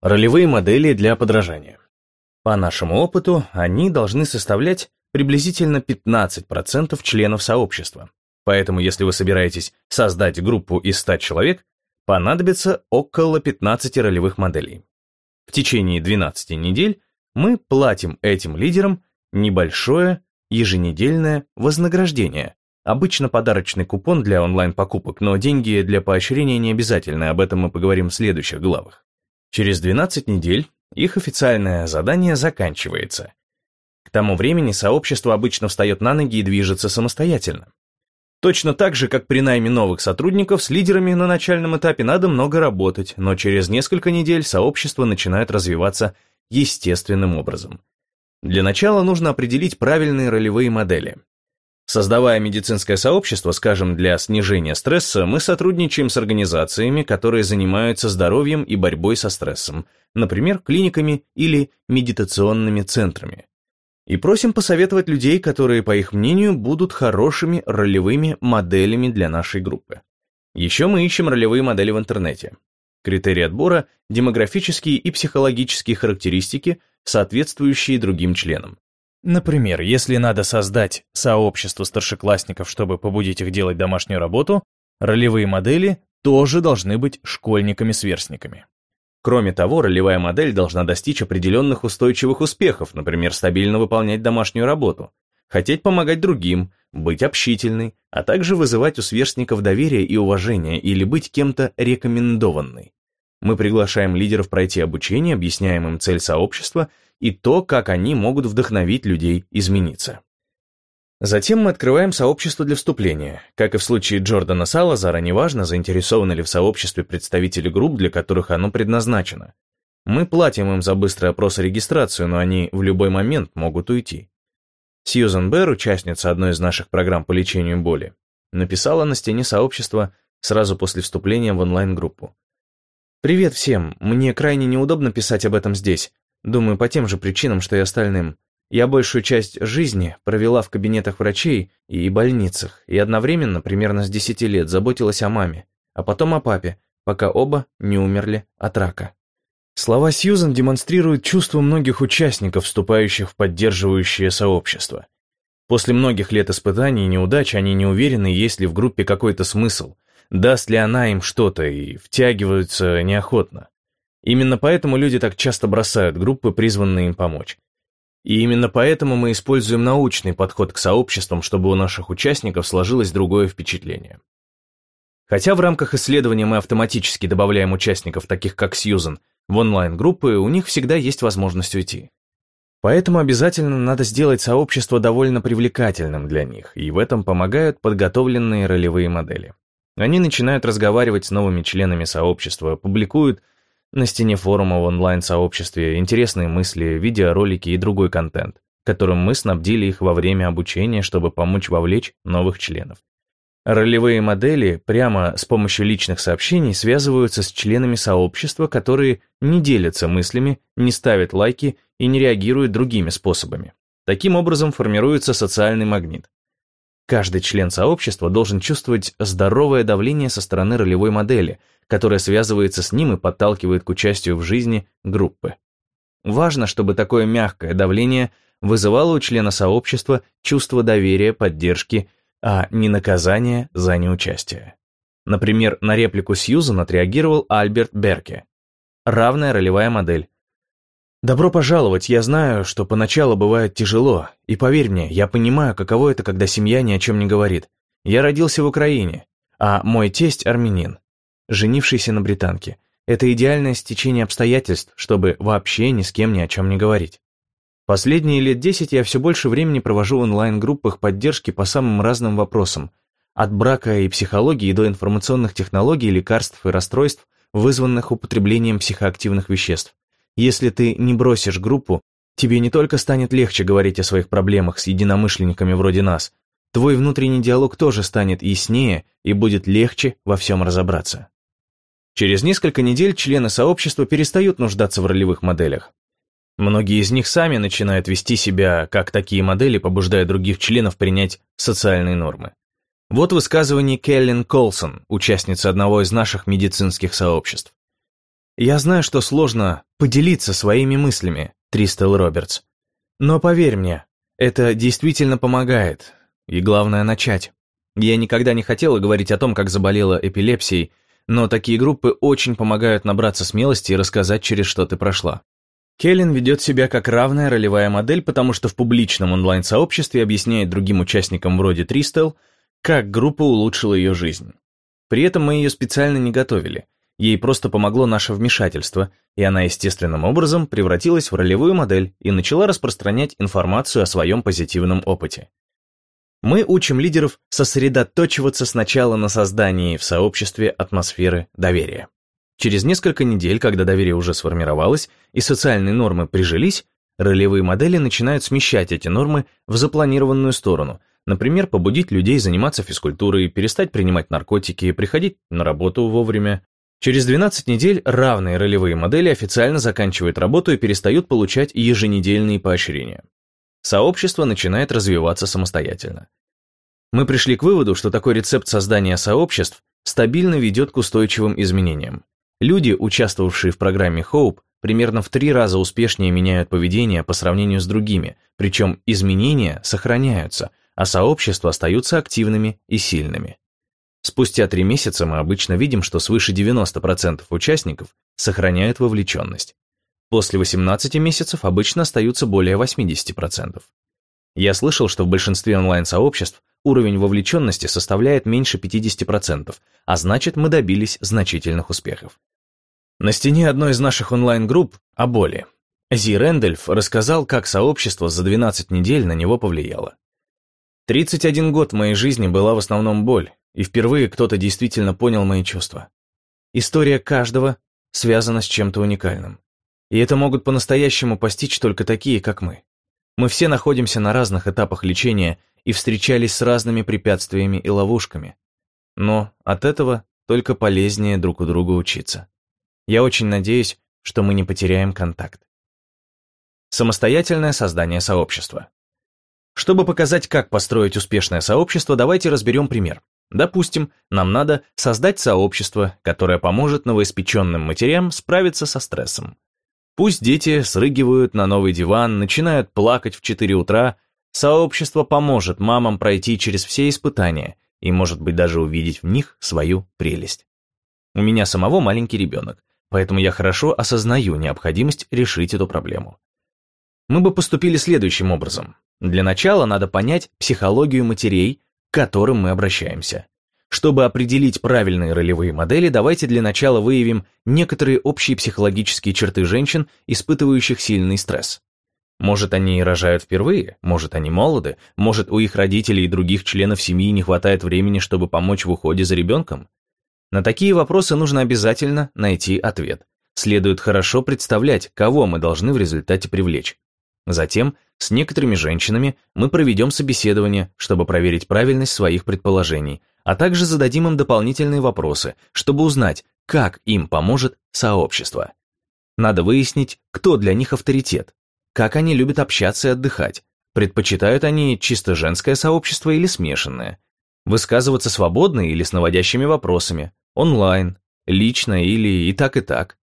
ролевые модели для подражания. По нашему опыту, они должны составлять приблизительно 15% членов сообщества. Поэтому, если вы собираетесь создать группу из 100 человек, понадобится около 15 ролевых моделей. В течение 12 недель мы платим этим лидерам небольшое еженедельное вознаграждение, обычно подарочный купон для онлайн-покупок, но деньги для поощрения не обязательны, об этом мы поговорим в следующих главах. Через 12 недель их официальное задание заканчивается. К тому времени сообщество обычно встает на ноги и движется самостоятельно. Точно так же, как при найме новых сотрудников, с лидерами на начальном этапе надо много работать, но через несколько недель сообщество начинает развиваться естественным образом. Для начала нужно определить правильные ролевые модели. Создавая медицинское сообщество, скажем, для снижения стресса, мы сотрудничаем с организациями, которые занимаются здоровьем и борьбой со стрессом, например, клиниками или медитационными центрами. И просим посоветовать людей, которые, по их мнению, будут хорошими ролевыми моделями для нашей группы. Еще мы ищем ролевые модели в интернете. Критерии отбора – демографические и психологические характеристики, соответствующие другим членам. Например, если надо создать сообщество старшеклассников, чтобы побудить их делать домашнюю работу, ролевые модели тоже должны быть школьниками-сверстниками. Кроме того, ролевая модель должна достичь определенных устойчивых успехов, например, стабильно выполнять домашнюю работу, хотеть помогать другим, быть общительной, а также вызывать у сверстников доверие и уважение или быть кем-то рекомендованной. Мы приглашаем лидеров пройти обучение, объясняем им цель сообщества и то, как они могут вдохновить людей измениться. Затем мы открываем сообщество для вступления. Как и в случае Джордана Салазара, неважно, заинтересованы ли в сообществе представители групп, для которых оно предназначено. Мы платим им за быстрый опрос и регистрацию, но они в любой момент могут уйти. Сьюзен Берр, участница одной из наших программ по лечению боли, написала на стене сообщества сразу после вступления в онлайн-группу. «Привет всем, мне крайне неудобно писать об этом здесь, Думаю, по тем же причинам, что и остальным. Я большую часть жизни провела в кабинетах врачей и больницах, и одновременно, примерно с 10 лет, заботилась о маме, а потом о папе, пока оба не умерли от рака. Слова Сьюзан демонстрируют чувства многих участников, вступающих в поддерживающее сообщество. После многих лет испытаний и неудач они не уверены, есть ли в группе какой-то смысл, даст ли она им что-то, и втягиваются неохотно. Именно поэтому люди так часто бросают группы, призванные им помочь. И именно поэтому мы используем научный подход к сообществам, чтобы у наших участников сложилось другое впечатление. Хотя в рамках исследования мы автоматически добавляем участников, таких как Сьюзен, в онлайн-группы, у них всегда есть возможность уйти. Поэтому обязательно надо сделать сообщество довольно привлекательным для них, и в этом помогают подготовленные ролевые модели. Они начинают разговаривать с новыми членами сообщества, публикуют на стене форума в онлайн-сообществе интересные мысли, видеоролики и другой контент, которым мы снабдили их во время обучения, чтобы помочь вовлечь новых членов. Ролевые модели прямо с помощью личных сообщений связываются с членами сообщества, которые не делятся мыслями, не ставят лайки и не реагируют другими способами. Таким образом формируется социальный магнит. Каждый член сообщества должен чувствовать здоровое давление со стороны ролевой модели, которая связывается с ним и подталкивает к участию в жизни группы. Важно, чтобы такое мягкое давление вызывало у члена сообщества чувство доверия, поддержки, а не наказания за неучастие. Например, на реплику Сьюзан отреагировал Альберт Берке. Равная ролевая модель. Добро пожаловать, я знаю, что поначалу бывает тяжело, и поверь мне, я понимаю, каково это, когда семья ни о чем не говорит. Я родился в Украине, а мой тесть армянин, женившийся на британке. Это идеальное стечение обстоятельств, чтобы вообще ни с кем ни о чем не говорить. Последние лет десять я все больше времени провожу в онлайн-группах поддержки по самым разным вопросам, от брака и психологии до информационных технологий, лекарств и расстройств, вызванных употреблением психоактивных веществ. Если ты не бросишь группу, тебе не только станет легче говорить о своих проблемах с единомышленниками вроде нас, твой внутренний диалог тоже станет яснее и будет легче во всем разобраться. Через несколько недель члены сообщества перестают нуждаться в ролевых моделях. Многие из них сами начинают вести себя как такие модели, побуждая других членов принять социальные нормы. Вот высказывание Келлен Колсон, участницы одного из наших медицинских сообществ. «Я знаю, что сложно поделиться своими мыслями, Тристел Робертс. Но поверь мне, это действительно помогает. И главное, начать. Я никогда не хотела говорить о том, как заболела эпилепсией, но такие группы очень помогают набраться смелости и рассказать, через что ты прошла. Келлен ведет себя как равная ролевая модель, потому что в публичном онлайн-сообществе объясняет другим участникам вроде Тристел, как группа улучшила ее жизнь. При этом мы ее специально не готовили. Ей просто помогло наше вмешательство, и она естественным образом превратилась в ролевую модель и начала распространять информацию о своем позитивном опыте. Мы учим лидеров сосредоточиваться сначала на создании в сообществе атмосферы доверия. Через несколько недель, когда доверие уже сформировалось и социальные нормы прижились, ролевые модели начинают смещать эти нормы в запланированную сторону, например, побудить людей заниматься физкультурой, перестать принимать наркотики, приходить на работу вовремя, Через 12 недель равные ролевые модели официально заканчивают работу и перестают получать еженедельные поощрения. Сообщество начинает развиваться самостоятельно. Мы пришли к выводу, что такой рецепт создания сообществ стабильно ведет к устойчивым изменениям. Люди, участвовавшие в программе Hope, примерно в три раза успешнее меняют поведение по сравнению с другими, причем изменения сохраняются, а сообщества остаются активными и сильными. Спустя три месяца мы обычно видим, что свыше 90% участников сохраняют вовлеченность. После 18 месяцев обычно остаются более 80%. Я слышал, что в большинстве онлайн-сообществ уровень вовлеченности составляет меньше 50%, а значит мы добились значительных успехов. На стене одной из наших онлайн-групп о боли Зи Рэндольф рассказал, как сообщество за 12 недель на него повлияло. 31 год моей жизни была в основном боль, и впервые кто-то действительно понял мои чувства. История каждого связана с чем-то уникальным. И это могут по-настоящему постичь только такие, как мы. Мы все находимся на разных этапах лечения и встречались с разными препятствиями и ловушками. Но от этого только полезнее друг у друга учиться. Я очень надеюсь, что мы не потеряем контакт. Самостоятельное создание сообщества. Чтобы показать, как построить успешное сообщество, давайте разберем пример. Допустим, нам надо создать сообщество, которое поможет новоиспеченным матерям справиться со стрессом. Пусть дети срыгивают на новый диван, начинают плакать в 4 утра, сообщество поможет мамам пройти через все испытания и, может быть, даже увидеть в них свою прелесть. У меня самого маленький ребенок, поэтому я хорошо осознаю необходимость решить эту проблему. Мы бы поступили следующим образом. Для начала надо понять психологию матерей, к которым мы обращаемся. Чтобы определить правильные ролевые модели, давайте для начала выявим некоторые общие психологические черты женщин, испытывающих сильный стресс. Может, они рожают впервые, может, они молоды, может, у их родителей и других членов семьи не хватает времени, чтобы помочь в уходе за ребенком? На такие вопросы нужно обязательно найти ответ. Следует хорошо представлять, кого мы должны в результате привлечь. Затем с некоторыми женщинами мы проведем собеседование, чтобы проверить правильность своих предположений, а также зададим им дополнительные вопросы, чтобы узнать, как им поможет сообщество. Надо выяснить, кто для них авторитет, как они любят общаться и отдыхать, предпочитают они чисто женское сообщество или смешанное, высказываться свободно или с наводящими вопросами, онлайн, лично или и так и так.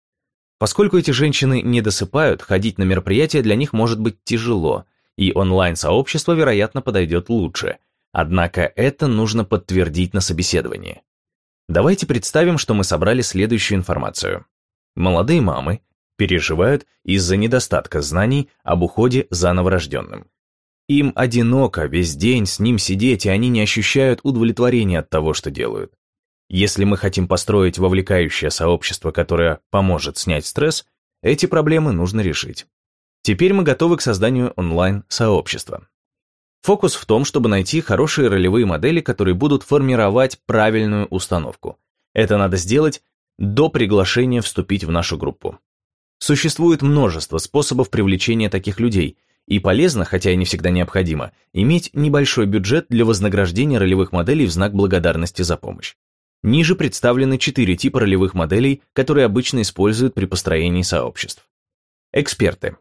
Поскольку эти женщины не досыпают, ходить на мероприятия для них может быть тяжело, и онлайн-сообщество, вероятно, подойдет лучше. Однако это нужно подтвердить на собеседовании. Давайте представим, что мы собрали следующую информацию. Молодые мамы переживают из-за недостатка знаний об уходе за новорожденным. Им одиноко весь день с ним сидеть, и они не ощущают удовлетворения от того, что делают. Если мы хотим построить вовлекающее сообщество, которое поможет снять стресс, эти проблемы нужно решить. Теперь мы готовы к созданию онлайн-сообщества. Фокус в том, чтобы найти хорошие ролевые модели, которые будут формировать правильную установку. Это надо сделать до приглашения вступить в нашу группу. Существует множество способов привлечения таких людей, и полезно, хотя и не всегда необходимо, иметь небольшой бюджет для вознаграждения ролевых моделей в знак благодарности за помощь. Ниже представлены четыре типа ролевых моделей, которые обычно используют при построении сообществ. Эксперты.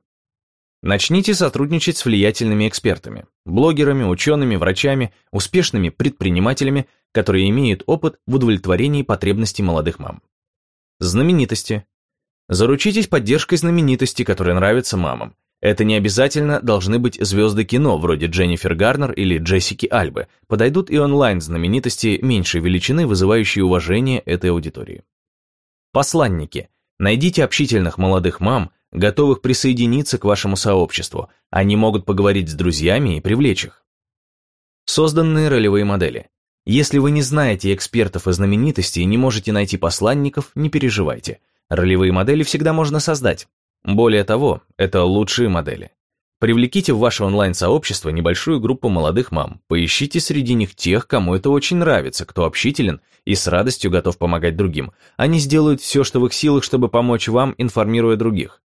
Начните сотрудничать с влиятельными экспертами, блогерами, учеными, врачами, успешными предпринимателями, которые имеют опыт в удовлетворении потребностей молодых мам. Знаменитости. Заручитесь поддержкой знаменитости, которая нравится мамам. Это не обязательно должны быть звезды кино, вроде Дженнифер Гарнер или Джессики Альбы. Подойдут и онлайн-знаменитости меньшей величины, вызывающие уважение этой аудитории. Посланники. Найдите общительных молодых мам, готовых присоединиться к вашему сообществу. Они могут поговорить с друзьями и привлечь их. Созданные ролевые модели. Если вы не знаете экспертов и знаменитостей и не можете найти посланников, не переживайте. Ролевые модели всегда можно создать. Более того, это лучшие модели. Привлеките в ваше онлайн-сообщество небольшую группу молодых мам, поищите среди них тех, кому это очень нравится, кто общителен и с радостью готов помогать другим. Они сделают все, что в их силах, чтобы помочь вам, информируя других.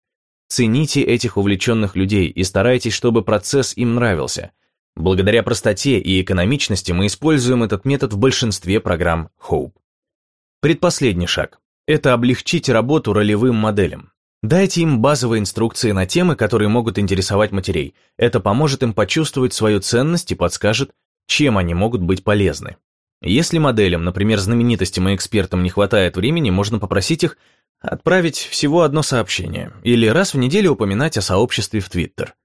Цените этих увлеченных людей и старайтесь, чтобы процесс им нравился. Благодаря простоте и экономичности мы используем этот метод в большинстве программ Hope. Предпоследний шаг – это облегчить работу ролевым моделям. Дайте им базовые инструкции на темы, которые могут интересовать матерей. Это поможет им почувствовать свою ценность и подскажет, чем они могут быть полезны. Если моделям, например, знаменитостям и экспертам не хватает времени, можно попросить их отправить всего одно сообщение или раз в неделю упоминать о сообществе в Твиттер.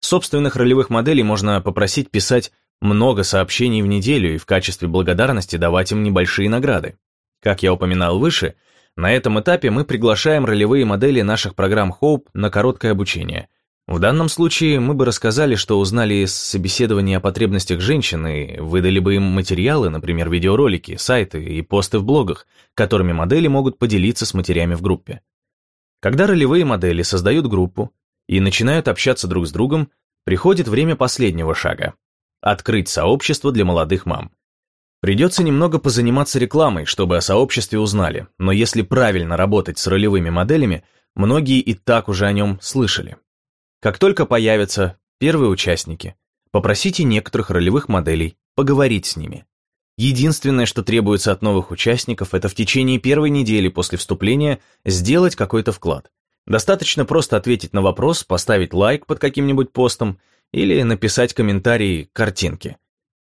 Собственных ролевых моделей можно попросить писать много сообщений в неделю и в качестве благодарности давать им небольшие награды. Как я упоминал выше, на этом этапе мы приглашаем ролевые модели наших программ Hope на короткое обучение. В данном случае мы бы рассказали, что узнали из собеседования о потребностях женщин и выдали бы им материалы, например, видеоролики, сайты и посты в блогах, которыми модели могут поделиться с матерями в группе. Когда ролевые модели создают группу и начинают общаться друг с другом, приходит время последнего шага – открыть сообщество для молодых мам. Придется немного позаниматься рекламой, чтобы о сообществе узнали, но если правильно работать с ролевыми моделями, многие и так уже о нем слышали. Как только появятся первые участники, попросите некоторых ролевых моделей поговорить с ними. Единственное, что требуется от новых участников, это в течение первой недели после вступления сделать какой-то вклад. Достаточно просто ответить на вопрос, поставить лайк под каким-нибудь постом или написать комментарий к картинке.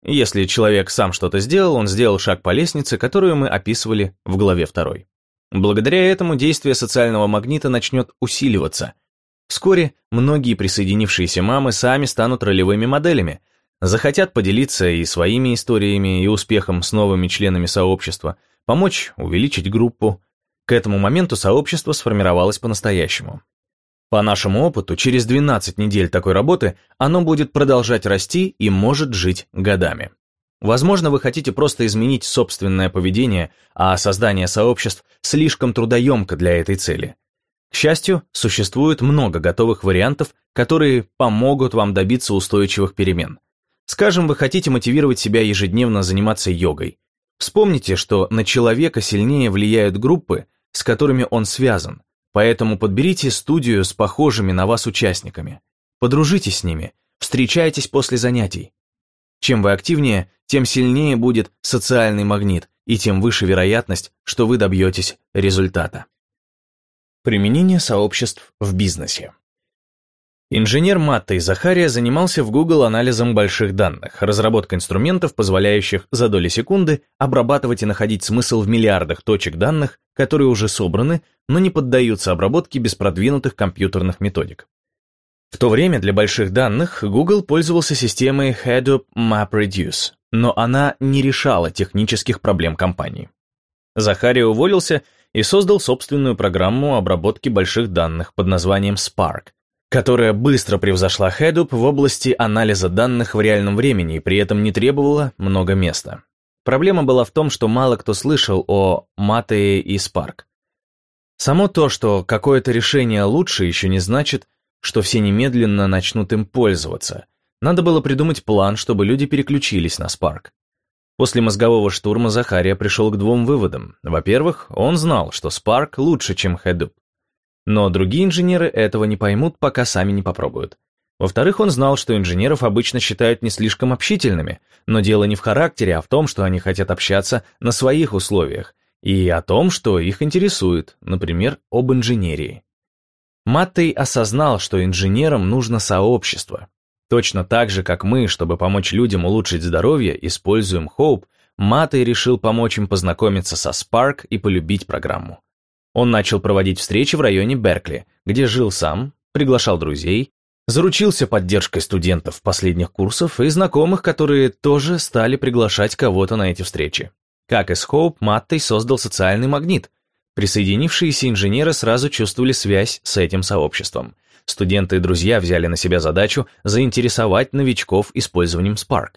Если человек сам что-то сделал, он сделал шаг по лестнице, которую мы описывали в главе 2. Благодаря этому действие социального магнита начнет усиливаться. Вскоре многие присоединившиеся мамы сами станут ролевыми моделями, захотят поделиться и своими историями, и успехом с новыми членами сообщества, помочь увеличить группу. К этому моменту сообщество сформировалось по-настоящему. По нашему опыту, через 12 недель такой работы оно будет продолжать расти и может жить годами. Возможно, вы хотите просто изменить собственное поведение, а создание сообществ слишком трудоемко для этой цели. К счастью, существует много готовых вариантов, которые помогут вам добиться устойчивых перемен. Скажем, вы хотите мотивировать себя ежедневно заниматься йогой. Вспомните, что на человека сильнее влияют группы, с которыми он связан, Поэтому подберите студию с похожими на вас участниками. Подружитесь с ними, встречайтесь после занятий. Чем вы активнее, тем сильнее будет социальный магнит, и тем выше вероятность, что вы добьетесь результата. Применение сообществ в бизнесе. Инженер Матта и Захария занимался в Google анализом больших данных, разработкой инструментов, позволяющих за доли секунды обрабатывать и находить смысл в миллиардах точек данных, которые уже собраны, но не поддаются обработке без продвинутых компьютерных методик. В то время для больших данных Google пользовался системой Hadoop MapReduce, но она не решала технических проблем компании. Захария уволился и создал собственную программу обработки больших данных под названием Spark, которая быстро превзошла Hadoop в области анализа данных в реальном времени и при этом не требовала много места. Проблема была в том, что мало кто слышал о Mate и Spark. Само то, что какое-то решение лучше, еще не значит, что все немедленно начнут им пользоваться. Надо было придумать план, чтобы люди переключились на Spark. После мозгового штурма Захария пришел к двум выводам. Во-первых, он знал, что Spark лучше, чем Hadoop. Но другие инженеры этого не поймут, пока сами не попробуют. Во-вторых, он знал, что инженеров обычно считают не слишком общительными, но дело не в характере, а в том, что они хотят общаться на своих условиях, и о том, что их интересует, например, об инженерии. Маттей осознал, что инженерам нужно сообщество. Точно так же, как мы, чтобы помочь людям улучшить здоровье, используем Hope, Маттей решил помочь им познакомиться со Spark и полюбить программу. Он начал проводить встречи в районе Беркли, где жил сам, приглашал друзей, заручился поддержкой студентов последних курсов и знакомых, которые тоже стали приглашать кого-то на эти встречи. Как и с Хоуп, Маттей создал социальный магнит. Присоединившиеся инженеры сразу чувствовали связь с этим сообществом. Студенты и друзья взяли на себя задачу заинтересовать новичков использованием Spark.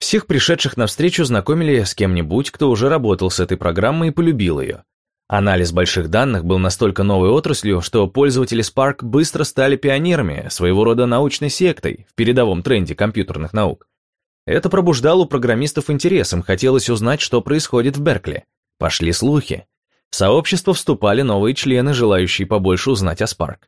Всех пришедших на встречу знакомили с кем-нибудь, кто уже работал с этой программой и полюбил ее. Анализ больших данных был настолько новой отраслью, что пользователи Spark быстро стали пионерами, своего рода научной сектой в передовом тренде компьютерных наук. Это пробуждало у программистов интерес, им хотелось узнать, что происходит в Беркли. Пошли слухи. В сообщество вступали новые члены, желающие побольше узнать о Spark.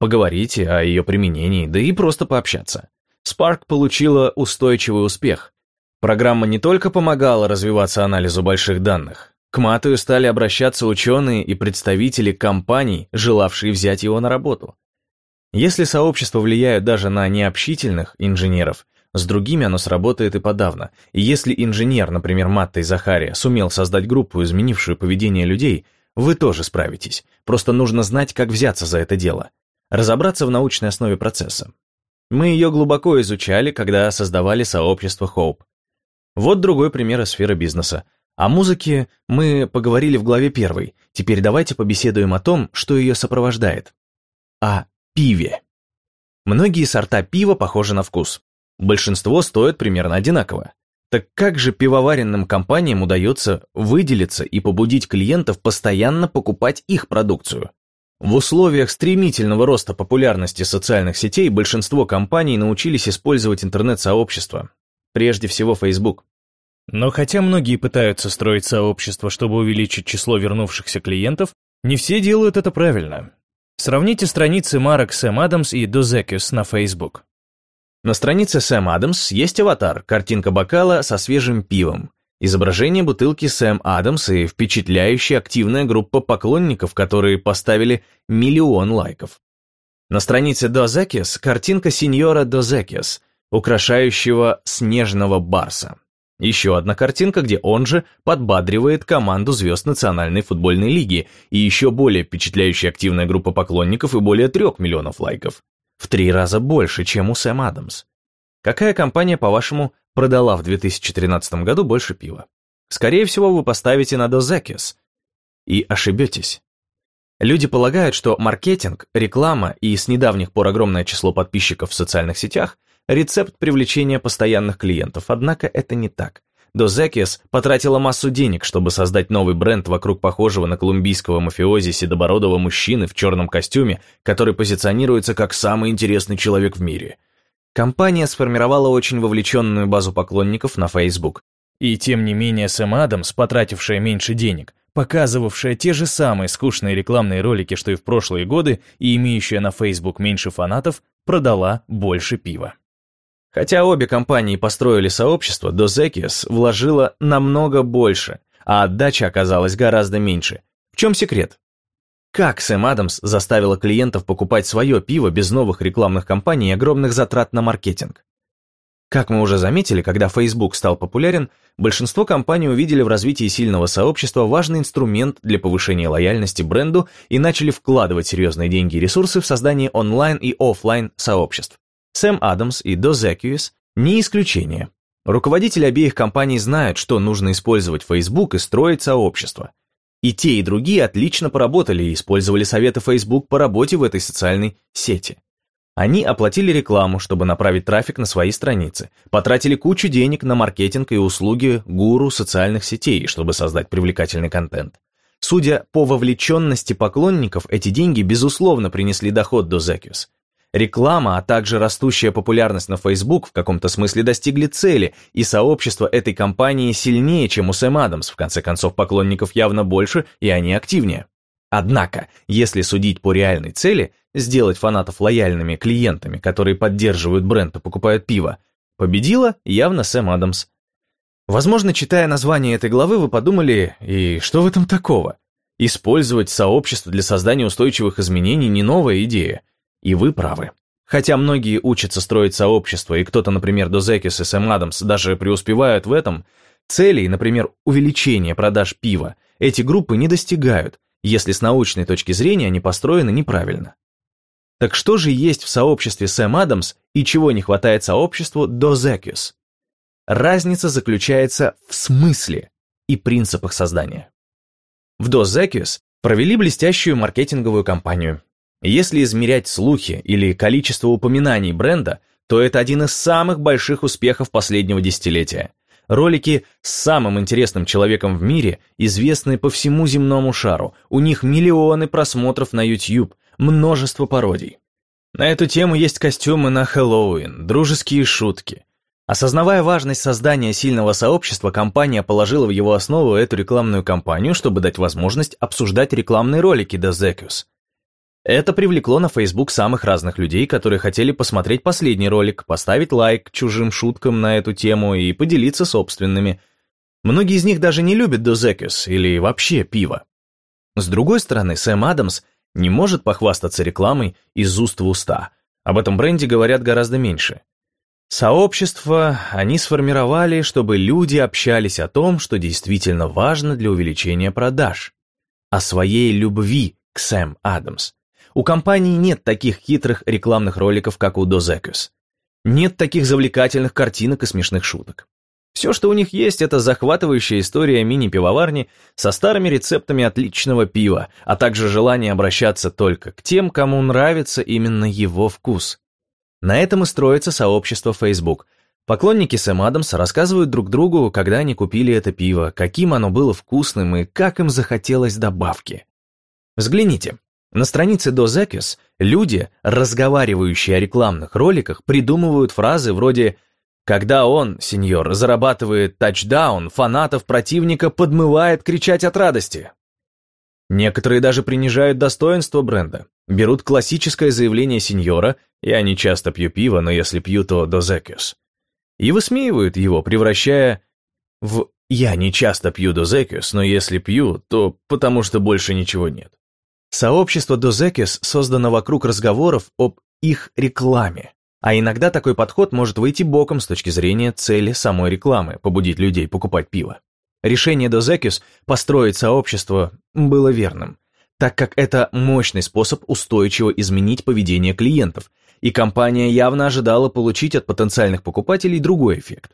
Поговорить о ее применении, да и просто пообщаться. Spark получила устойчивый успех. Программа не только помогала развиваться анализу больших данных, к Матую стали обращаться ученые и представители компаний, желавшие взять его на работу. Если сообщества влияют даже на необщительных инженеров, с другими оно сработает и подавно. И если инженер, например, Матта и Захария, сумел создать группу, изменившую поведение людей, вы тоже справитесь. Просто нужно знать, как взяться за это дело. Разобраться в научной основе процесса. Мы ее глубоко изучали, когда создавали сообщество Hope. Вот другой пример из сферы бизнеса. О музыке мы поговорили в главе первой. Теперь давайте побеседуем о том, что ее сопровождает. О пиве. Многие сорта пива похожи на вкус. Большинство стоят примерно одинаково. Так как же пивоваренным компаниям удается выделиться и побудить клиентов постоянно покупать их продукцию? В условиях стремительного роста популярности социальных сетей большинство компаний научились использовать интернет-сообщества, прежде всего Facebook. Но хотя многие пытаются строить сообщество, чтобы увеличить число вернувшихся клиентов, не все делают это правильно. Сравните страницы марок Сэм Адамс и Дозекиус на Facebook. На странице Сэм Адамс есть аватар, картинка бокала со свежим пивом, изображение бутылки Сэм Адамс и впечатляющая активная группа поклонников, которые поставили миллион лайков. На странице Дозекиус картинка сеньора Дозекиус, украшающего снежного барса. Еще одна картинка, где он же подбадривает команду звезд Национальной футбольной лиги и еще более впечатляющая активная группа поклонников и более трех миллионов лайков. В три раза больше, чем у Сэм Адамс. Какая компания, по-вашему, продала в 2013 году больше пива? Скорее всего, вы поставите на Дозекис. И ошибетесь. Люди полагают, что маркетинг, реклама и с недавних пор огромное число подписчиков в социальных сетях рецепт привлечения постоянных клиентов, однако это не так. Дозекис потратила массу денег, чтобы создать новый бренд вокруг похожего на колумбийского мафиози седобородого мужчины в черном костюме, который позиционируется как самый интересный человек в мире. Компания сформировала очень вовлеченную базу поклонников на Facebook. И тем не менее Сэм Адамс, потратившая меньше денег, показывавшая те же самые скучные рекламные ролики, что и в прошлые годы, и имеющая на Facebook меньше фанатов, продала больше пива. Хотя обе компании построили сообщество, Дозекис вложила намного больше, а отдача оказалась гораздо меньше. В чем секрет? Как Сэм Адамс заставила клиентов покупать свое пиво без новых рекламных кампаний и огромных затрат на маркетинг? Как мы уже заметили, когда Facebook стал популярен, большинство компаний увидели в развитии сильного сообщества важный инструмент для повышения лояльности бренду и начали вкладывать серьезные деньги и ресурсы в создание онлайн и офлайн сообществ. Сэм Адамс и Дозекьюис не исключение. Руководители обеих компаний знают, что нужно использовать Facebook и строить сообщество. И те, и другие отлично поработали и использовали советы Facebook по работе в этой социальной сети. Они оплатили рекламу, чтобы направить трафик на свои страницы, потратили кучу денег на маркетинг и услуги гуру социальных сетей, чтобы создать привлекательный контент. Судя по вовлеченности поклонников, эти деньги безусловно принесли доход до Зекиус. Реклама, а также растущая популярность на Facebook в каком-то смысле достигли цели, и сообщество этой компании сильнее, чем у Сэм Адамс, в конце концов поклонников явно больше, и они активнее. Однако, если судить по реальной цели, сделать фанатов лояльными клиентами, которые поддерживают бренд и покупают пиво, победила явно Сэм Адамс. Возможно, читая название этой главы, вы подумали, и что в этом такого? Использовать сообщество для создания устойчивых изменений не новая идея. И вы правы. Хотя многие учатся строить сообщество, и кто-то, например, Дозекис и Сэм Адамс даже преуспевают в этом, целей, например, увеличения продаж пива, эти группы не достигают, если с научной точки зрения они построены неправильно. Так что же есть в сообществе Сэм Адамс и чего не хватает сообществу Дозекис? Разница заключается в смысле и принципах создания. В Дозекис провели блестящую маркетинговую кампанию. Если измерять слухи или количество упоминаний бренда, то это один из самых больших успехов последнего десятилетия. Ролики с самым интересным человеком в мире известны по всему земному шару. У них миллионы просмотров на YouTube, множество пародий. На эту тему есть костюмы на Хэллоуин, дружеские шутки. Осознавая важность создания сильного сообщества, компания положила в его основу эту рекламную кампанию, чтобы дать возможность обсуждать рекламные ролики до Зекус. Это привлекло на Facebook самых разных людей, которые хотели посмотреть последний ролик, поставить лайк чужим шуткам на эту тему и поделиться собственными. Многие из них даже не любят Дозекус или вообще пиво. С другой стороны, Сэм Адамс не может похвастаться рекламой из уст в уста. Об этом бренде говорят гораздо меньше. Сообщество они сформировали, чтобы люди общались о том, что действительно важно для увеличения продаж. О своей любви к Сэм Адамс. У компании нет таких хитрых рекламных роликов, как у Дозекус. Нет таких завлекательных картинок и смешных шуток. Все, что у них есть, это захватывающая история мини-пивоварни со старыми рецептами отличного пива, а также желание обращаться только к тем, кому нравится именно его вкус. На этом и строится сообщество Facebook. Поклонники Сэм Адамса рассказывают друг другу, когда они купили это пиво, каким оно было вкусным и как им захотелось добавки. Взгляните, на странице Дозекис люди, разговаривающие о рекламных роликах, придумывают фразы вроде «Когда он, сеньор, зарабатывает тачдаун, фанатов противника подмывает кричать от радости». Некоторые даже принижают достоинство бренда, берут классическое заявление сеньора «Я не часто пью пиво, но если пью, то Дозекис», и высмеивают его, превращая в «Я не часто пью Дозекис, но если пью, то потому что больше ничего нет». Сообщество Дозекис создано вокруг разговоров об их рекламе. А иногда такой подход может выйти боком с точки зрения цели самой рекламы, побудить людей покупать пиво. Решение Дозекис построить сообщество было верным, так как это мощный способ устойчиво изменить поведение клиентов, и компания явно ожидала получить от потенциальных покупателей другой эффект.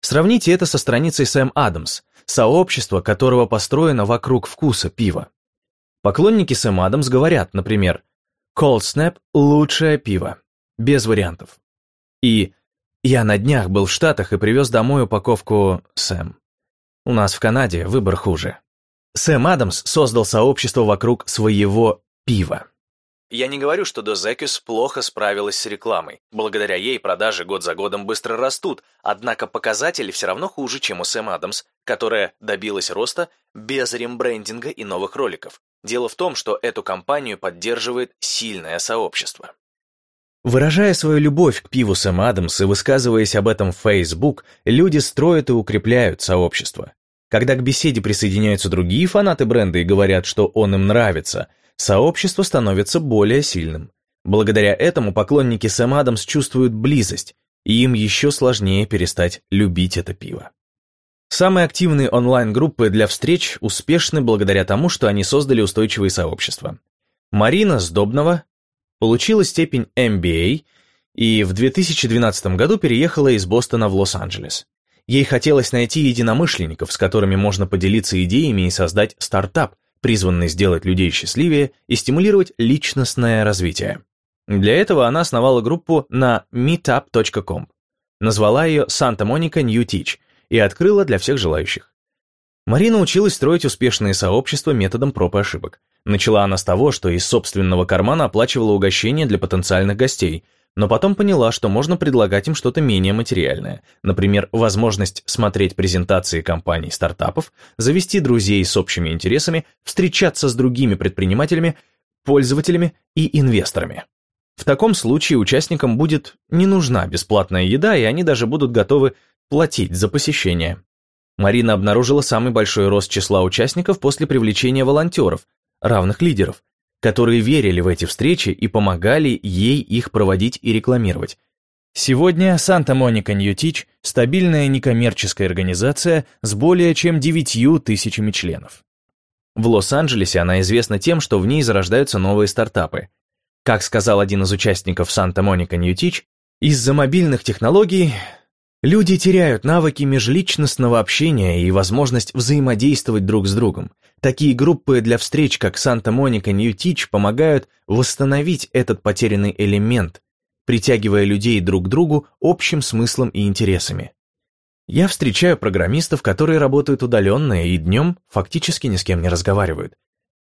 Сравните это со страницей Сэм Адамс, сообщество которого построено вокруг вкуса пива. Поклонники Сэм Адамс говорят, например, Cold Snap – лучшее пиво. Без вариантов. И я на днях был в Штатах и привез домой упаковку Сэм. У нас в Канаде выбор хуже. Сэм Адамс создал сообщество вокруг своего пива. Я не говорю, что Дозекюс плохо справилась с рекламой. Благодаря ей продажи год за годом быстро растут, однако показатели все равно хуже, чем у Сэм Адамс, которая добилась роста без рембрендинга и новых роликов. Дело в том, что эту компанию поддерживает сильное сообщество. Выражая свою любовь к пиву Сэм Адамс и высказываясь об этом в Facebook, люди строят и укрепляют сообщество. Когда к беседе присоединяются другие фанаты бренда и говорят, что он им нравится – сообщество становится более сильным. Благодаря этому поклонники Сэм Адамс чувствуют близость, и им еще сложнее перестать любить это пиво. Самые активные онлайн-группы для встреч успешны благодаря тому, что они создали устойчивые сообщества. Марина Сдобнова получила степень MBA и в 2012 году переехала из Бостона в Лос-Анджелес. Ей хотелось найти единомышленников, с которыми можно поделиться идеями и создать стартап, призванный сделать людей счастливее и стимулировать личностное развитие. Для этого она основала группу на meetup.com, назвала ее Santa Monica New Teach и открыла для всех желающих. Марина училась строить успешные сообщества методом проб и ошибок. Начала она с того, что из собственного кармана оплачивала угощения для потенциальных гостей – но потом поняла, что можно предлагать им что-то менее материальное, например, возможность смотреть презентации компаний стартапов, завести друзей с общими интересами, встречаться с другими предпринимателями, пользователями и инвесторами. В таком случае участникам будет не нужна бесплатная еда, и они даже будут готовы платить за посещение. Марина обнаружила самый большой рост числа участников после привлечения волонтеров, равных лидеров, которые верили в эти встречи и помогали ей их проводить и рекламировать. Сегодня Санта-Моника Ньютич – стабильная некоммерческая организация с более чем 9 тысячами членов. В Лос-Анджелесе она известна тем, что в ней зарождаются новые стартапы. Как сказал один из участников Санта-Моника Ньютич, из-за мобильных технологий люди теряют навыки межличностного общения и возможность взаимодействовать друг с другом. Такие группы для встреч, как Санта-Моника Ньютич, помогают восстановить этот потерянный элемент, притягивая людей друг к другу общим смыслом и интересами. Я встречаю программистов, которые работают удаленно и днем фактически ни с кем не разговаривают.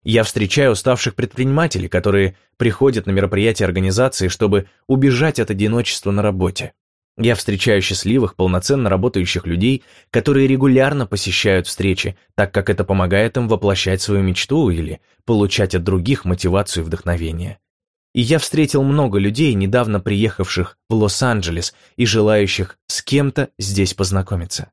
Я встречаю уставших предпринимателей, которые приходят на мероприятия организации, чтобы убежать от одиночества на работе. Я встречаю счастливых, полноценно работающих людей, которые регулярно посещают встречи, так как это помогает им воплощать свою мечту или получать от других мотивацию и вдохновение. И я встретил много людей, недавно приехавших в Лос-Анджелес и желающих с кем-то здесь познакомиться.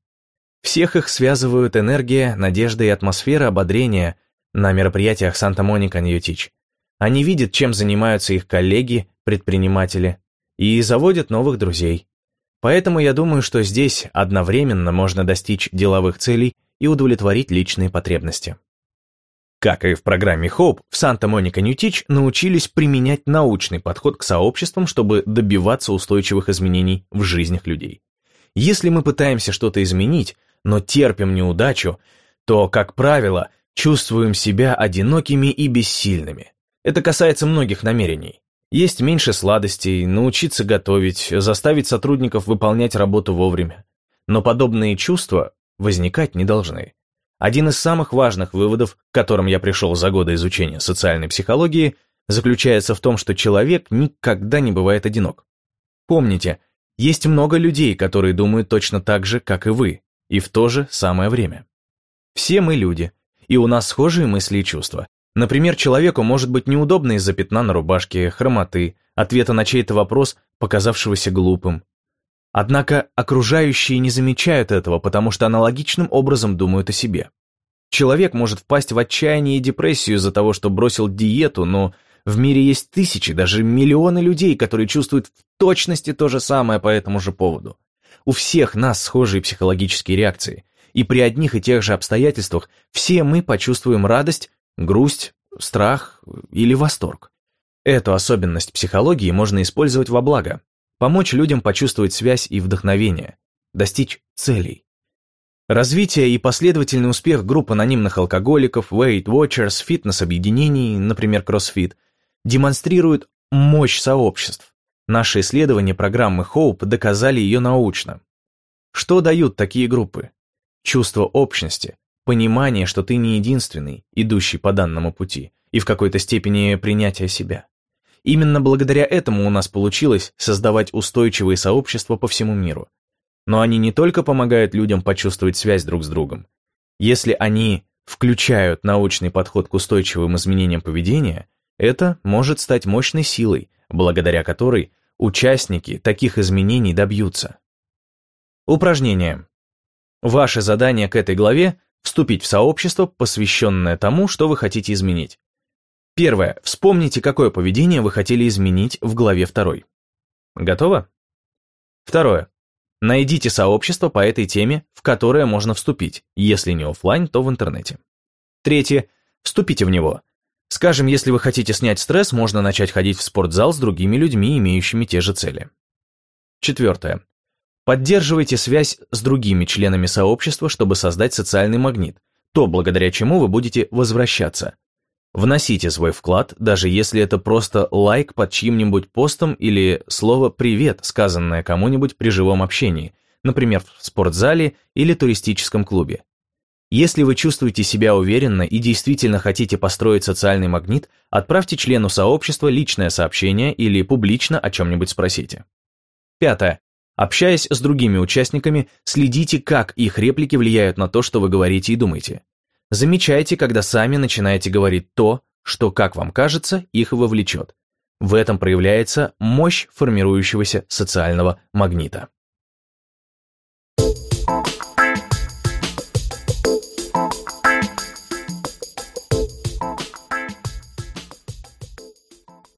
Всех их связывают энергия, надежда и атмосфера ободрения на мероприятиях Санта-Моника Ньютич. Они видят, чем занимаются их коллеги, предприниматели, и заводят новых друзей. Поэтому я думаю, что здесь одновременно можно достичь деловых целей и удовлетворить личные потребности. Как и в программе Hope, в Санта-Моника Ньютич научились применять научный подход к сообществам, чтобы добиваться устойчивых изменений в жизнях людей. Если мы пытаемся что-то изменить, но терпим неудачу, то, как правило, чувствуем себя одинокими и бессильными. Это касается многих намерений. Есть меньше сладостей, научиться готовить, заставить сотрудников выполнять работу вовремя. Но подобные чувства возникать не должны. Один из самых важных выводов, к которым я пришел за годы изучения социальной психологии, заключается в том, что человек никогда не бывает одинок. Помните, есть много людей, которые думают точно так же, как и вы, и в то же самое время. Все мы люди, и у нас схожие мысли и чувства. Например, человеку может быть неудобно из-за пятна на рубашке, хромоты, ответа на чей-то вопрос, показавшегося глупым, Однако окружающие не замечают этого, потому что аналогичным образом думают о себе. Человек может впасть в отчаяние и депрессию из-за того, что бросил диету, но в мире есть тысячи, даже миллионы людей, которые чувствуют в точности то же самое по этому же поводу. У всех нас схожие психологические реакции, и при одних и тех же обстоятельствах все мы почувствуем радость, грусть, страх или восторг. Эту особенность психологии можно использовать во благо, помочь людям почувствовать связь и вдохновение, достичь целей. Развитие и последовательный успех групп анонимных алкоголиков, Weight Watchers, фитнес-объединений, например, CrossFit, демонстрируют мощь сообществ. Наши исследования программы Hope доказали ее научно. Что дают такие группы? Чувство общности, понимание, что ты не единственный, идущий по данному пути, и в какой-то степени принятие себя. Именно благодаря этому у нас получилось создавать устойчивые сообщества по всему миру. Но они не только помогают людям почувствовать связь друг с другом. Если они включают научный подход к устойчивым изменениям поведения, это может стать мощной силой, благодаря которой участники таких изменений добьются. Упражнение. Ваше задание к этой главе – вступить в сообщество, посвященное тому, что вы хотите изменить. Первое. Вспомните, какое поведение вы хотели изменить в главе 2. Готово? Второе. Найдите сообщество по этой теме, в которое можно вступить, если не офлайн, то в интернете. Третье. Вступите в него. Скажем, если вы хотите снять стресс, можно начать ходить в спортзал с другими людьми, имеющими те же цели. Четвертое. Поддерживайте связь с другими членами сообщества, чтобы создать социальный магнит, то, благодаря чему вы будете возвращаться, Вносите свой вклад, даже если это просто лайк под чьим-нибудь постом или слово «привет», сказанное кому-нибудь при живом общении, например, в спортзале или туристическом клубе. Если вы чувствуете себя уверенно и действительно хотите построить социальный магнит, отправьте члену сообщества личное сообщение или публично о чем-нибудь спросите. Пятое. Общаясь с другими участниками, следите, как их реплики влияют на то, что вы говорите и думаете. Замечайте, когда сами начинаете говорить то, что, как вам кажется, их вовлечет. В этом проявляется мощь формирующегося социального магнита.